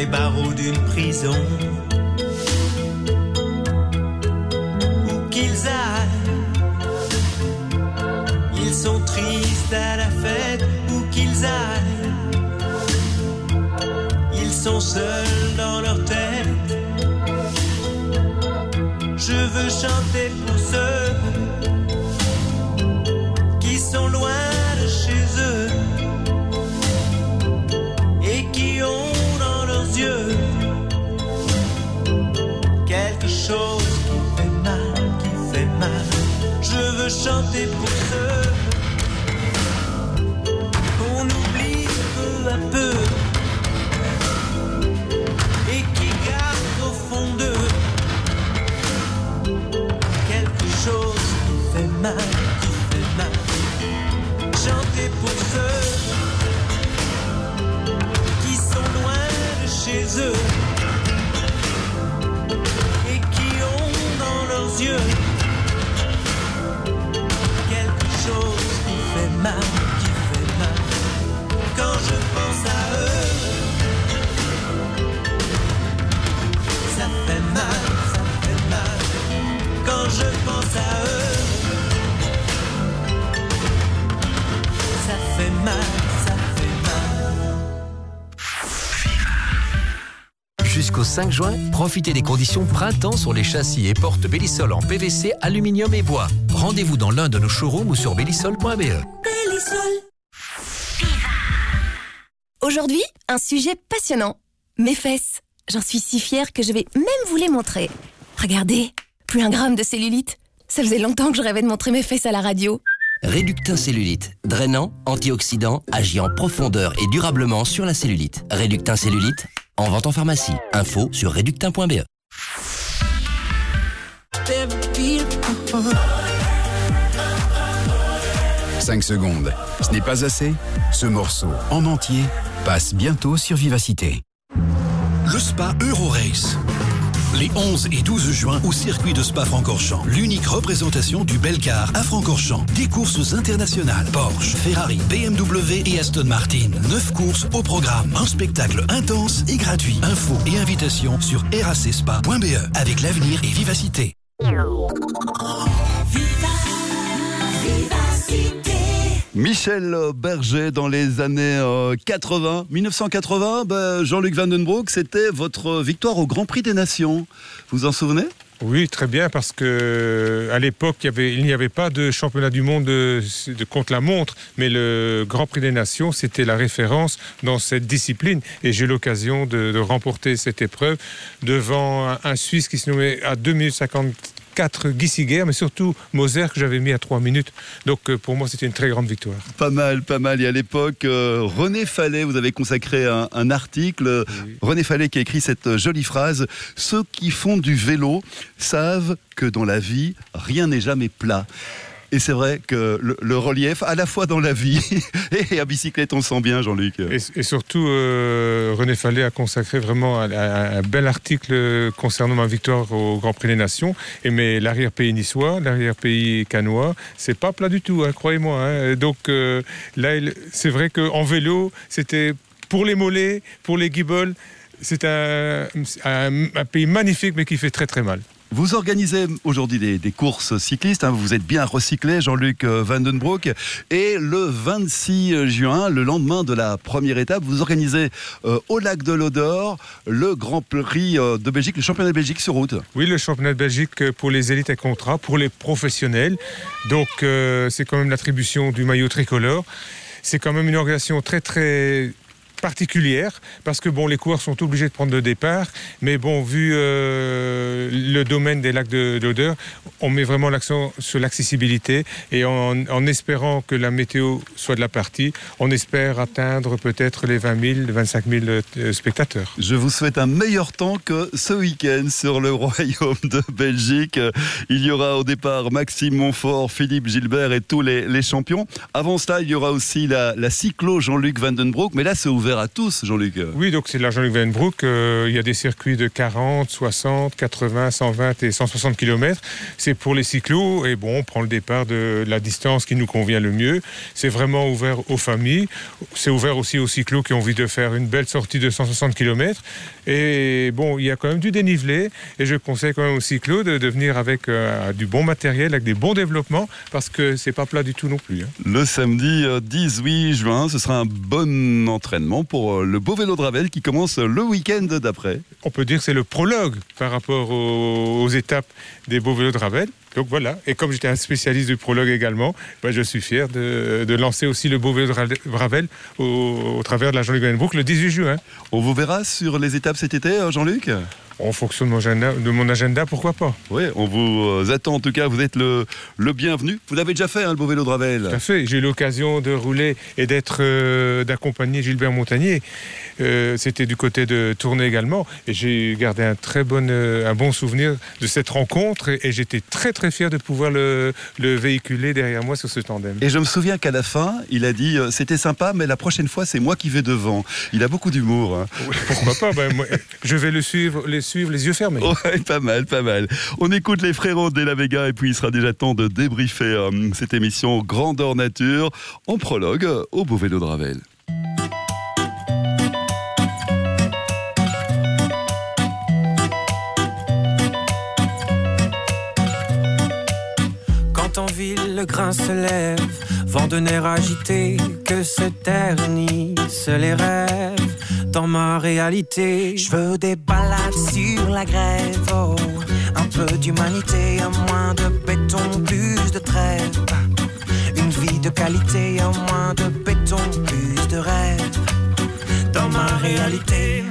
les barreaux d'une prison.
5 juin, profitez des conditions printemps sur les châssis et portes Bellisol en PVC, aluminium et bois. Rendez-vous dans l'un de nos showrooms ou sur bellisol.be.
Aujourd'hui, un sujet passionnant. Mes fesses. J'en suis si fière que je vais même vous les montrer. Regardez, plus un gramme de cellulite. Ça faisait longtemps que je rêvais de montrer mes fesses à la radio.
Réductin cellulite. Drainant, antioxydant, agit en profondeur et durablement sur la cellulite. Réductin cellulite, en vente en pharmacie. Info sur réductin.be.
5 secondes. Ce n'est pas assez Ce morceau, en entier, passe bientôt sur Vivacité.
Le Spa Eurorace. Les 11 et 12 juin au circuit de Spa-Francorchamps, l'unique représentation du bel car à Francorchamps. Des courses internationales, Porsche, Ferrari, BMW et Aston Martin. 9 courses au programme. Un spectacle intense et gratuit. Infos et invitations sur racspa.be avec l'avenir et vivacité.
Michel Berger dans les années euh, 80, 1980, ben, Jean-Luc Vandenbroek, c'était votre victoire au Grand Prix des Nations. Vous vous en souvenez?
Oui, très bien, parce que euh, à l'époque, il n'y avait pas de championnat du monde euh, de, contre-la-montre, mais le Grand Prix des Nations, c'était la référence dans cette discipline. Et j'ai eu l'occasion de, remporter cette épreuve devant un, un Suisse qui se nommait à 2 4 Gissiger, mais surtout Moser que j'avais mis à 3 minutes. Donc euh, pour moi, c'était une très grande victoire.
Pas mal, pas mal. Et à l'époque, euh, René Fallet, vous avez consacré un, article. René Fallet qui a écrit cette euh, jolie phrase Ceux qui font du vélo savent que dans la vie, rien n'est jamais plat. Et c'est vrai que le, relief, à la fois dans la vie et à bicyclette, on sent bien, Jean-Luc.
Et, surtout, euh, René Fallet a consacré vraiment un, bel article concernant ma victoire au Grand Prix des Nations. Mais l'arrière-pays niçois, l'arrière-pays canois, c'est pas plat du tout, hein, croyez-moi. hein. Donc euh, là, c'est vrai qu'en vélo, c'était pour les mollets, pour les guibolles, c'est un- un pays magnifique, mais qui fait très très mal.
Vous organisez aujourd'hui des, courses cyclistes, hein, vous êtes bien recyclé, Jean-Luc euh, Vandenbroek. Et le 26 juin, le lendemain de la première étape, vous organisez euh, au lac de l'Odeur le Grand Prix euh, de Belgique, le championnat de Belgique sur route.
Oui, le championnat de Belgique euh, pour les élites et contrats, pour les professionnels. Donc, euh, c'est quand même l'attribution du maillot tricolore. C'est quand même une organisation très, très particulière parce que bon les coureurs sont obligés de prendre le départ mais bon vu euh, le domaine des lacs de, on met vraiment l'accent sur l'accessibilité et en, espérant que la météo soit de la partie, on espère atteindre peut-être les 20 000, 25 000 euh, spectateurs.
Je vous souhaite un meilleur temps que ce week-end sur le Royaume de Belgique. Il y aura au départ Maxime Montfort, Philippe Gilbert et tous les, les champions. Avant cela, il y aura aussi la, la cyclo Jean-Luc Vandenbroek. Mais là, c'est ouvert à tous, Jean-Luc.
Oui, donc c'est la Jean-Luc Van Broek. Euh, il y a des circuits de 40, 60, 80, 120 et 160 km. C'est pour les cyclos et bon, on prend le départ de la distance qui nous convient le mieux. C'est vraiment ouvert aux familles. C'est ouvert aussi aux cyclos qui ont envie de faire une belle sortie de 160 km. Et bon, il y a quand même du dénivelé et je conseille quand même aux cyclos de, de venir avec euh, du bon matériel, avec des bons développements parce que c'est pas plat du tout non plus. hein.
Le samedi euh, 18 juin, ce sera un bon entraînement pour euh, le beau vélo de Ravel qui commence le week-end d'après.
On peut dire que c'est le prologue par rapport aux, aux étapes des beaux vélos de Ravel. Donc voilà, et comme j'étais un spécialiste du prologue également, ben, je suis fier de, de lancer aussi le beau vélo de Ra- Ravel au, au travers de la Jean-Luc Vandenbroek le 18 juin.
On vous verra sur les étapes cet été, euh, Jean-Luc?
En fonction de mon agenda, de mon agenda pourquoi pas
Oui, on vous euh, attend en tout cas, vous êtes le, le bienvenu. Vous l'avez déjà fait, hein, le beau vélo de Ravel
Tout à fait. J'ai eu l'occasion de rouler et d'être euh, d'accompagner Gilbert Montagnier. Euh, C'était du côté de Tournai également, et j'ai gardé un très bon, euh, un bon souvenir de cette rencontre, et, et j'étais très très fier de pouvoir le, le véhiculer derrière moi sur ce tandem.
Et je me souviens qu'à la fin, il a dit c'était sympa, mais la prochaine fois, c'est moi qui vais devant. Il a beaucoup d'humour. hein.
Pourquoi pas Ben, moi, Je vais le suivre, les suivre les yeux fermés.
Ouais, pas mal, pas mal. On écoute les frérots de la Vega et puis il sera déjà temps de débriefer euh, cette émission Grandeur Nature en prologue au beau vélo de Ravel.
Quand en ville le grain se lève, vent de nerfs agité, que se ternissent les rêves. Dans ma réalité, je veux des balades sur la grève. Oh, un peu d'humanité, un moins de béton, plus de trêve. Une vie de qualité, un moins de béton, plus de rêve. Dans ma réalité,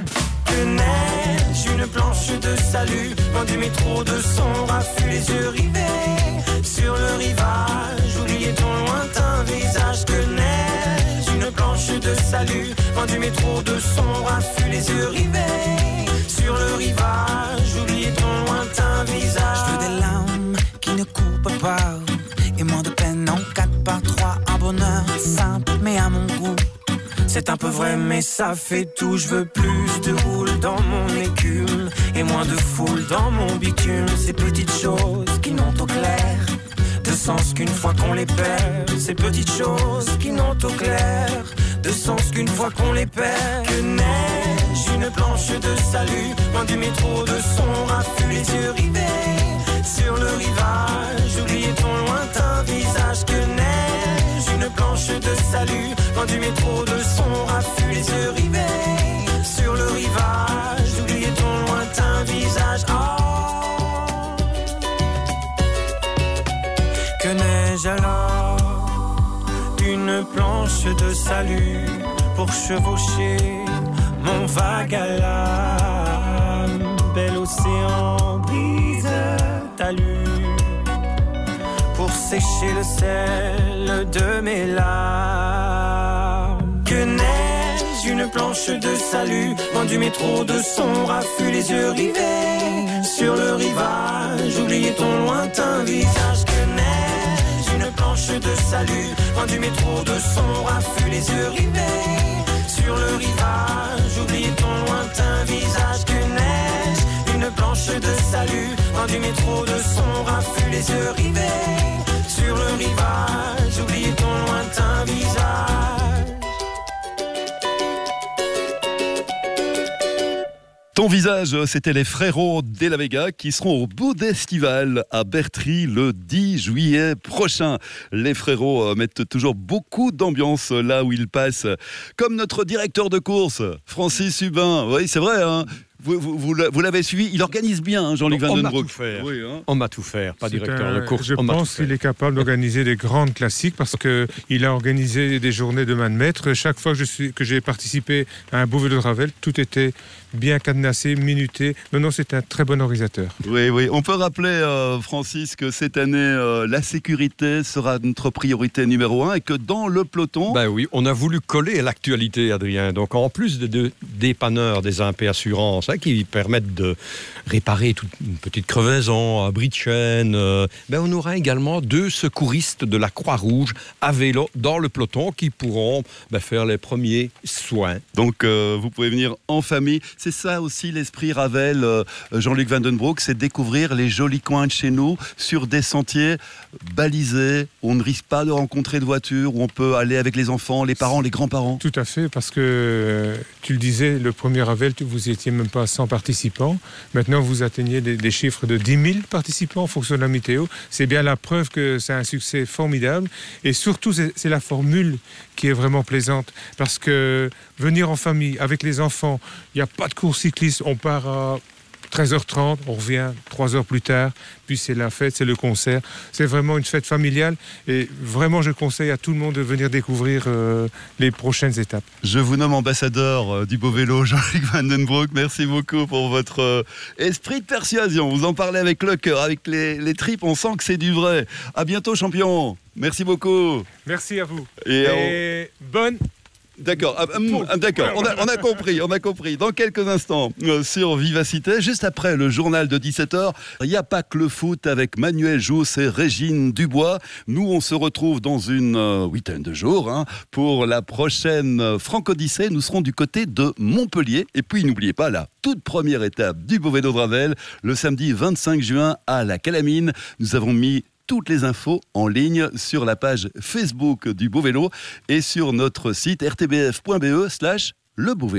que neige, une planche de salut. Loin du métro de son raffut, les yeux rivés sur le rivage. Oubliez ton lointain visage que de salut. Loin du métro de son raffut, les yeux rivés sur le rivage. Oubliez ton lointain visage. Je veux des larmes qui ne coupent pas. Et moins de peine en 4 par 3 Un bonheur simple mais à mon goût c'est un peu vrai, mais ça fait tout. Je veux plus de houle dans mon écume et moins de foule dans mon bitume. Ces petites choses qui n'ont au clair de sens qu'une fois qu'on les perd. Ces petites choses qui n'ont au clair de sens qu'une fois qu'on les perd. Que neige, une planche de salut, loin du métro de son raffut, les yeux rivés sur le rivage. Oubliez ton lointain visage que neige, une planche de salut, loin du métro de son raffut, les yeux rivés sur le rivage. Oubliez ton lointain visage. Oh. Que neige alors? Une planche de salut pour chevaucher mon vague à l'âme. Bel océan brise talus pour sécher le sel de mes larmes. Que neige une planche de salut, loin du métro de son raffut, les yeux rivés sur le rivage. Oubliez ton lointain visage. Planche de salut, loin du métro de son raffut, les yeux rivés sur le rivage. Oubliez ton lointain visage. Que neige une planche de salut, loin du métro de son raffut, les yeux rivés sur le rivage. Oubliez ton lointain visage.
Ton visage, c'était les frérots de la Vega qui seront au bout d'estival à Bertry le 10 juillet prochain. Les frérots euh, mettent toujours beaucoup d'ambiance là où ils passent. Comme notre directeur de course, Francis Hubin. Oui, c'est vrai, hein Vous, vous- vous l'a- vous l'avez suivi. Il organise bien, hein, Jean-Luc
On m'a
Vandenbroek.
tout faire.
Oui, hein.
On m'a tout faire, pas directeur
un-
de course.
Je
on
pense qu'il est capable d'organiser des grandes classiques parce qu'il a organisé des journées de main de maître. Chaque fois que j'ai participé à un beau vélo de Ravel, tout était bien cadenassé, minuté. Non, non, c'est un très bon organisateur.
Oui, oui. On peut rappeler, euh, Francis, que cette année, euh, la sécurité sera notre priorité numéro un et que dans le peloton.
Ben oui, on a voulu coller à l'actualité, Adrien. Donc, en plus de, de- des panneurs des AP Assurances, hein, qui permettent de réparer toute une petite crevaison, un bris de chaîne, euh, ben on aura également deux secouristes de la Croix-Rouge à vélo dans le peloton qui pourront ben, faire les premiers soins.
Donc, euh, vous pouvez venir en famille. C'est ça aussi l'esprit Ravel, euh, Jean-Luc Vandenbroek, c'est découvrir les jolis coins de chez nous sur des sentiers balisés où on ne risque pas de rencontrer de voitures, où on peut aller avec les enfants, les parents, les grands-parents.
Tout à fait, parce que euh, tu le disais, le premier Ravel, vous étiez même pas à 100 participants. Maintenant, vous atteignez des, des chiffres de 10 000 participants en fonction de la météo. C'est bien la preuve que c'est un succès formidable. Et surtout, c'est la formule qui est vraiment plaisante. Parce que venir en famille, avec les enfants, il n'y a pas de cours cycliste, on part à 13h30, on revient 3 heures plus tard, puis c'est la fête, c'est le concert. C'est vraiment une fête familiale et vraiment je conseille à tout le monde de venir découvrir euh, les prochaines étapes.
Je vous nomme ambassadeur euh, du beau vélo, Jean-Luc Vandenbroek. Merci beaucoup pour votre euh, esprit de persuasion. Vous en parlez avec le cœur, avec les, les tripes, on sent que c'est du vrai. À bientôt, champion. Merci beaucoup.
Merci à vous.
Et
Et bonne
D'accord, ah, hum, ah, d'accord, on a, on a compris, on a compris. Dans quelques instants, euh, sur Vivacité, juste après le journal de 17h, il n'y a pas que le foot avec Manuel Jousse et Régine Dubois. Nous, on se retrouve dans une euh, huitaine de jours hein, pour la prochaine euh, Franco-Odyssée. Nous serons du côté de Montpellier. Et puis, n'oubliez pas la toute première étape du Beau Vélo de Ravel, le samedi 25 juin à la Calamine. Nous avons mis toutes les infos en ligne sur la page Facebook du Beau Vélo et sur notre site rtbf.be slash le Beau.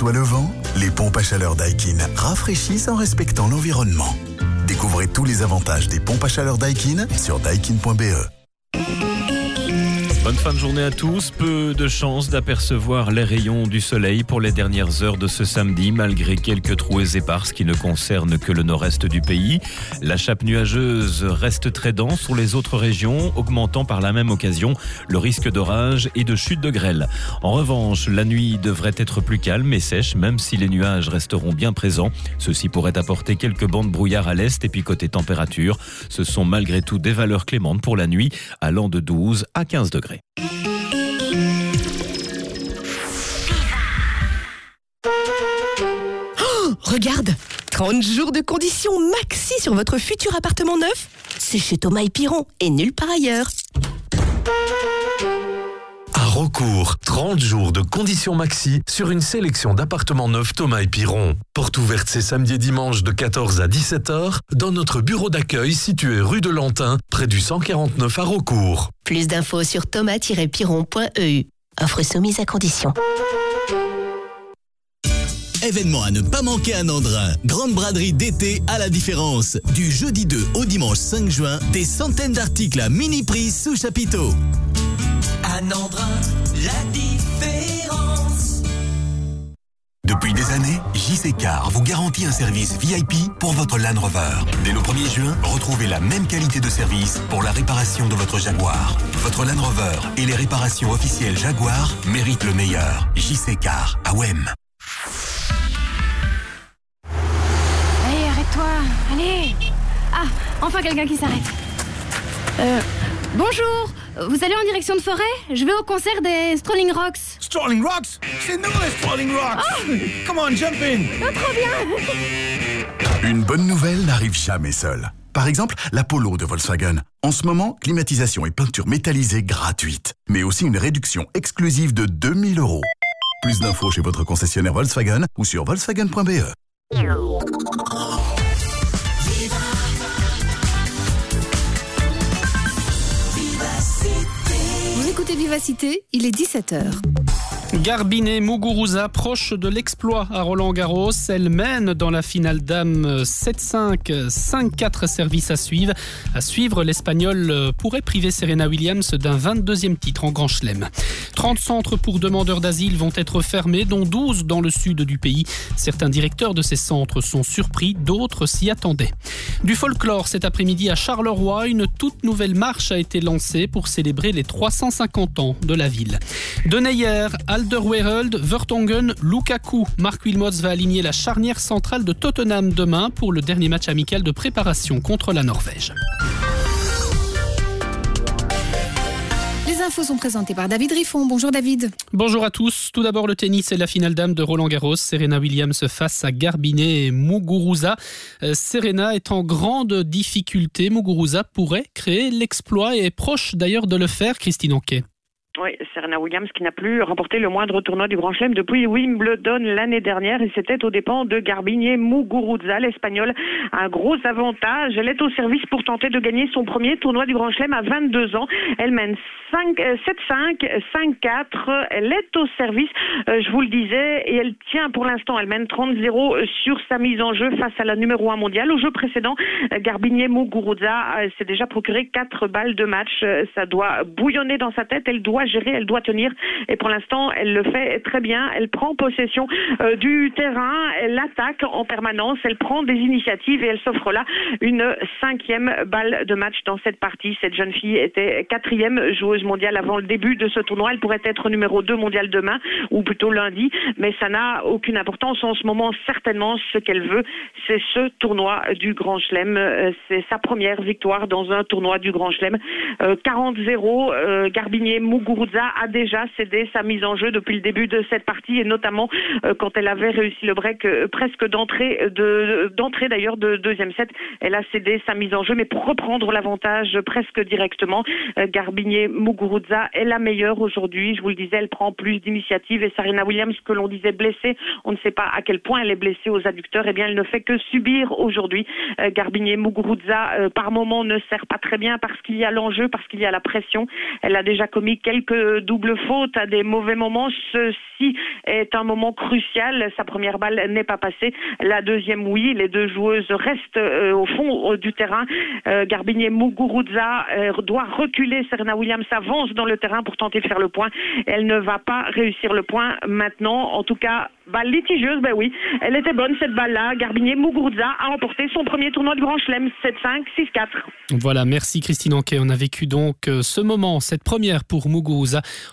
Soit le vent, les pompes à chaleur Daikin rafraîchissent en respectant l'environnement. Découvrez tous les avantages des pompes à chaleur Daikin sur daikin.be.
Fin de journée à tous. Peu de chances d'apercevoir les rayons du soleil pour les dernières heures de ce samedi, malgré quelques trouées éparses qui ne concernent que le nord-est du pays. La chape nuageuse reste très dense sur les autres régions, augmentant par la même occasion le risque d'orage et de chute de grêle. En revanche, la nuit devrait être plus calme et sèche, même si les nuages resteront bien présents. Ceci pourrait apporter quelques bancs de brouillard à l'est et puis côté température. Ce sont malgré tout des valeurs clémentes pour la nuit, allant de 12 à 15 degrés.
Oh, regarde 30 jours de conditions maxi sur votre futur appartement neuf C'est chez Thomas et Piron et nulle part ailleurs.
Recours, 30 jours de conditions maxi sur une sélection d'appartements neufs Thomas et Piron. Porte ouverte ces samedis et dimanches de 14 à 17h dans notre bureau d'accueil situé rue de Lantin, près du 149 à recours.
Plus d'infos sur thomas-piron.eu. Offre soumise à condition.
Événement à ne pas manquer à Nandrin. Grande braderie d'été à la différence. Du jeudi 2 au dimanche 5 juin, des centaines d'articles à mini prix sous chapiteau.
À Nandrin, la différence.
Depuis des années, JC Car vous garantit un service VIP pour votre Land Rover. Dès le 1er juin, retrouvez la même qualité de service pour la réparation de votre Jaguar. Votre Land Rover et les réparations officielles Jaguar méritent le meilleur. JC Car à Wem.
Ah, enfin quelqu'un qui s'arrête. Euh, bonjour. Vous allez en direction de forêt? Je vais au concert des Strolling Rocks.
Strolling Rocks? C'est nous les Strolling Rocks Come on, jump in
Ah, trop bien
Une bonne nouvelle n'arrive jamais seule. Par exemple, la Polo de Volkswagen. En ce moment, climatisation et peinture métallisée gratuite. Mais aussi une réduction exclusive de 2000 euros. Plus d'infos chez votre concessionnaire Volkswagen ou sur volkswagen.be.
Vivacité, il est 17h.
Garbinet Muguruza proche de l'exploit à Roland Garros. Elle mène dans la finale dame 7-5, 5-4 services à suivre. À suivre, l'Espagnol pourrait priver Serena Williams d'un 22e titre en Grand Chelem. 30 centres pour demandeurs d'asile vont être fermés, dont 12 dans le sud du pays. Certains directeurs de ces centres sont surpris, d'autres s'y attendaient. Du folklore cet après-midi à Charleroi, une toute nouvelle marche a été lancée pour célébrer les 350 ans de la ville. Neyer, Alderweireld, Vertonghen, Lukaku. Marc Wilmots va aligner la charnière centrale de Tottenham demain pour le dernier match amical de préparation contre la Norvège.
Les infos sont présentées par David Riffon. Bonjour David.
Bonjour à tous. Tout d'abord le tennis et la finale dame de Roland Garros. Serena Williams face à Garbinet et Muguruza. Euh, Serena est en grande difficulté. Muguruza pourrait créer l'exploit et est proche d'ailleurs de le faire, Christine Anquet.
Oui, Serena Williams qui n'a plus remporté le moindre tournoi du Grand Chelem depuis Wimbledon l'année dernière et c'était aux dépens de Garbinier Muguruza, l'Espagnol. Un gros avantage. Elle est au service pour tenter de gagner son premier tournoi du Grand Chelem à 22 ans. Elle mène 5, euh, 7-5, 5-4. Elle est au service, euh, je vous le disais, et elle tient pour l'instant. Elle mène 30-0 sur sa mise en jeu face à la numéro 1 mondiale. Au jeu précédent, euh, Garbinier Muguruza euh, s'est déjà procuré 4 balles de match. Euh, Ça doit bouillonner dans sa tête. Elle doit gérer, elle doit tenir. Et pour l'instant, elle le fait très bien. Elle prend possession euh, du terrain, elle attaque en permanence, elle prend des initiatives et elle s'offre là une cinquième balle de match dans cette partie. Cette jeune fille était quatrième joueuse mondiale avant le début de ce tournoi. Elle pourrait être numéro 2 mondial demain ou plutôt lundi, mais ça n'a aucune importance en ce moment. Certainement, ce qu'elle veut, c'est ce tournoi du Grand Chelem. Euh, C'est sa première victoire dans un tournoi du Grand Chelem. Euh, 40-0, euh, Garbinier Muguruza a déjà cédé sa mise en jeu depuis le début de cette partie et notamment euh, quand elle avait réussi le break euh, presque d'entrée de d'entrée d'ailleurs de deuxième set, elle a cédé sa mise en jeu mais pour reprendre l'avantage presque directement, euh, Garbinier Muguruza est la meilleure aujourd'hui. Je vous le disais, elle prend plus d'initiatives et Serena Williams que l'on disait blessée, on ne sait pas à quel point elle est blessée aux adducteurs, et bien elle ne fait que subir aujourd'hui. Euh, Garbinier Muguruza euh, par moment ne sert pas très bien parce qu'il y a l'enjeu, parce qu'il y a la pression. Elle a déjà commis quelques quelques doubles fautes à des mauvais moments. Ceci est un moment crucial. Sa première balle n'est pas passée. La deuxième, oui. Les deux joueuses restent euh, au fond euh, du terrain. Euh, Garbinier Muguruza doit reculer. Serena Williams avance dans le terrain pour tenter de faire le point. Elle ne va pas réussir le point maintenant. En tout cas, balle litigieuse, ben oui. Elle était bonne cette balle-là. Garbinier Muguruza a remporté son premier tournoi du Grand Chelem 7-5, 6-4.
Voilà, merci Christine Anquet. On a vécu donc ce moment, cette première pour Muguruza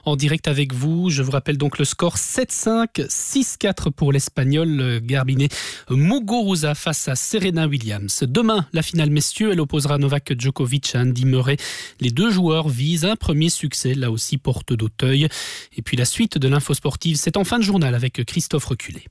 en direct avec vous. Je vous rappelle donc le score 7-5, 6-4 pour l'Espagnol euh, Garbinet Muguruza face à Serena Williams. Demain, la finale messieurs, elle opposera Novak Djokovic à Andy Murray. Les deux joueurs visent un premier succès, là aussi porte d'Auteuil. Et puis la suite de l'info sportive, c'est en fin de journal avec Christophe Reculé.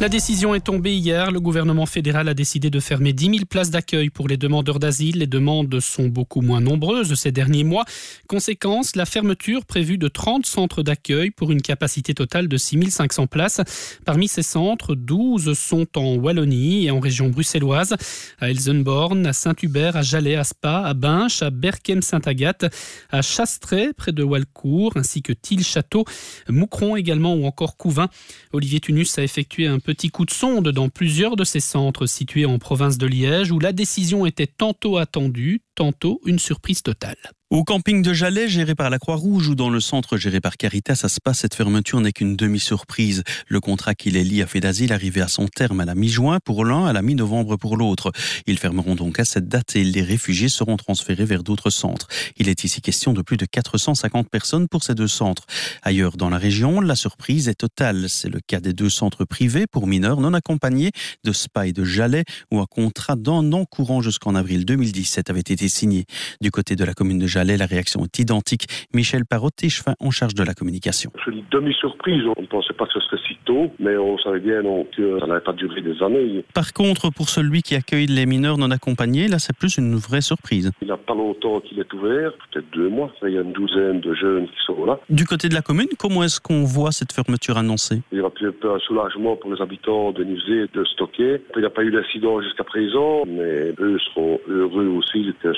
La décision est tombée hier. Le gouvernement fédéral a décidé de fermer 10 000 places d'accueil pour les demandeurs d'asile. Les demandes sont beaucoup moins nombreuses ces derniers mois. Conséquence, la fermeture prévue de 30 centres d'accueil pour une capacité totale de 6 500 places. Parmi ces centres, 12 sont en Wallonie et en région bruxelloise, à Elsenborn, à Saint-Hubert, à Jalais, à Spa, à Binche, à Berkem-Saint-Agathe, à Chastret, près de Walcourt, ainsi que Tille-Château, Moucron également ou encore Couvin. Olivier Tunus a effectué un petit coup de sonde dans plusieurs de ces centres situés en province de Liège où la décision était tantôt attendue, tantôt une surprise totale.
Au camping de Jalais, géré par la Croix-Rouge, ou dans le centre géré par Caritas à Spa, cette fermeture n'est qu'une demi-surprise. Le contrat qui les lie à fait d'asile arrivait à son terme à la mi-juin pour l'un, à la mi-novembre pour l'autre. Ils fermeront donc à cette date et les réfugiés seront transférés vers d'autres centres. Il est ici question de plus de 450 personnes pour ces deux centres. Ailleurs dans la région, la surprise est totale. C'est le cas des deux centres privés pour mineurs non accompagnés de Spa et de Jalais, où un contrat d'un an courant jusqu'en avril 2017 avait été signé. Du côté de la commune de Jalais, la réaction est identique. Michel Parotti, chefin en charge de la communication.
Je dis demi-surprise. On ne pensait pas que ce serait si tôt, mais on savait bien non, que ça n'allait pas durer des années.
Par contre, pour celui qui accueille les mineurs non accompagnés, là, c'est plus une vraie surprise.
Il n'y a pas longtemps qu'il est ouvert, peut-être deux mois. Il y a une douzaine de jeunes qui sont là.
Du côté de la commune, comment est-ce qu'on voit cette fermeture annoncée?
Il y aura peut-être un soulagement pour les habitants de Nusé de stocker. Il n'y a pas eu d'incident jusqu'à présent, mais eux seront heureux aussi que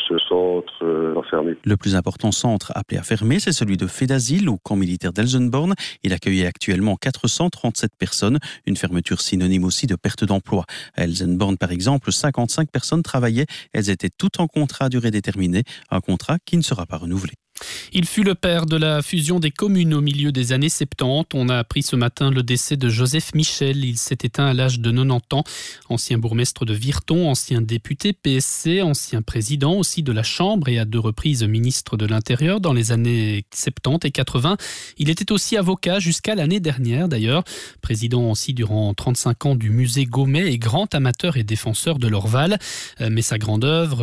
euh.
Le plus important centre appelé à fermer, c'est celui de Fédazil, au camp militaire d'Elsenborn. Il accueillait actuellement 437 personnes, une fermeture synonyme aussi de perte d'emploi. À Elsenborn, par exemple, 55 personnes travaillaient. Elles étaient toutes en contrat à durée déterminée, un contrat qui ne sera pas renouvelé.
Il fut le père de la fusion des communes au milieu des années 70. On a appris ce matin le décès de Joseph Michel. Il s'est éteint à l'âge de 90 ans. Ancien bourgmestre de Virton, ancien député PSC, ancien président aussi de la Chambre et à deux reprises ministre de l'Intérieur dans les années 70 et 80. Il était aussi avocat jusqu'à l'année dernière d'ailleurs. Président aussi durant 35 ans du musée Gaumet et grand amateur et défenseur de l'Orval. Mais sa grande œuvre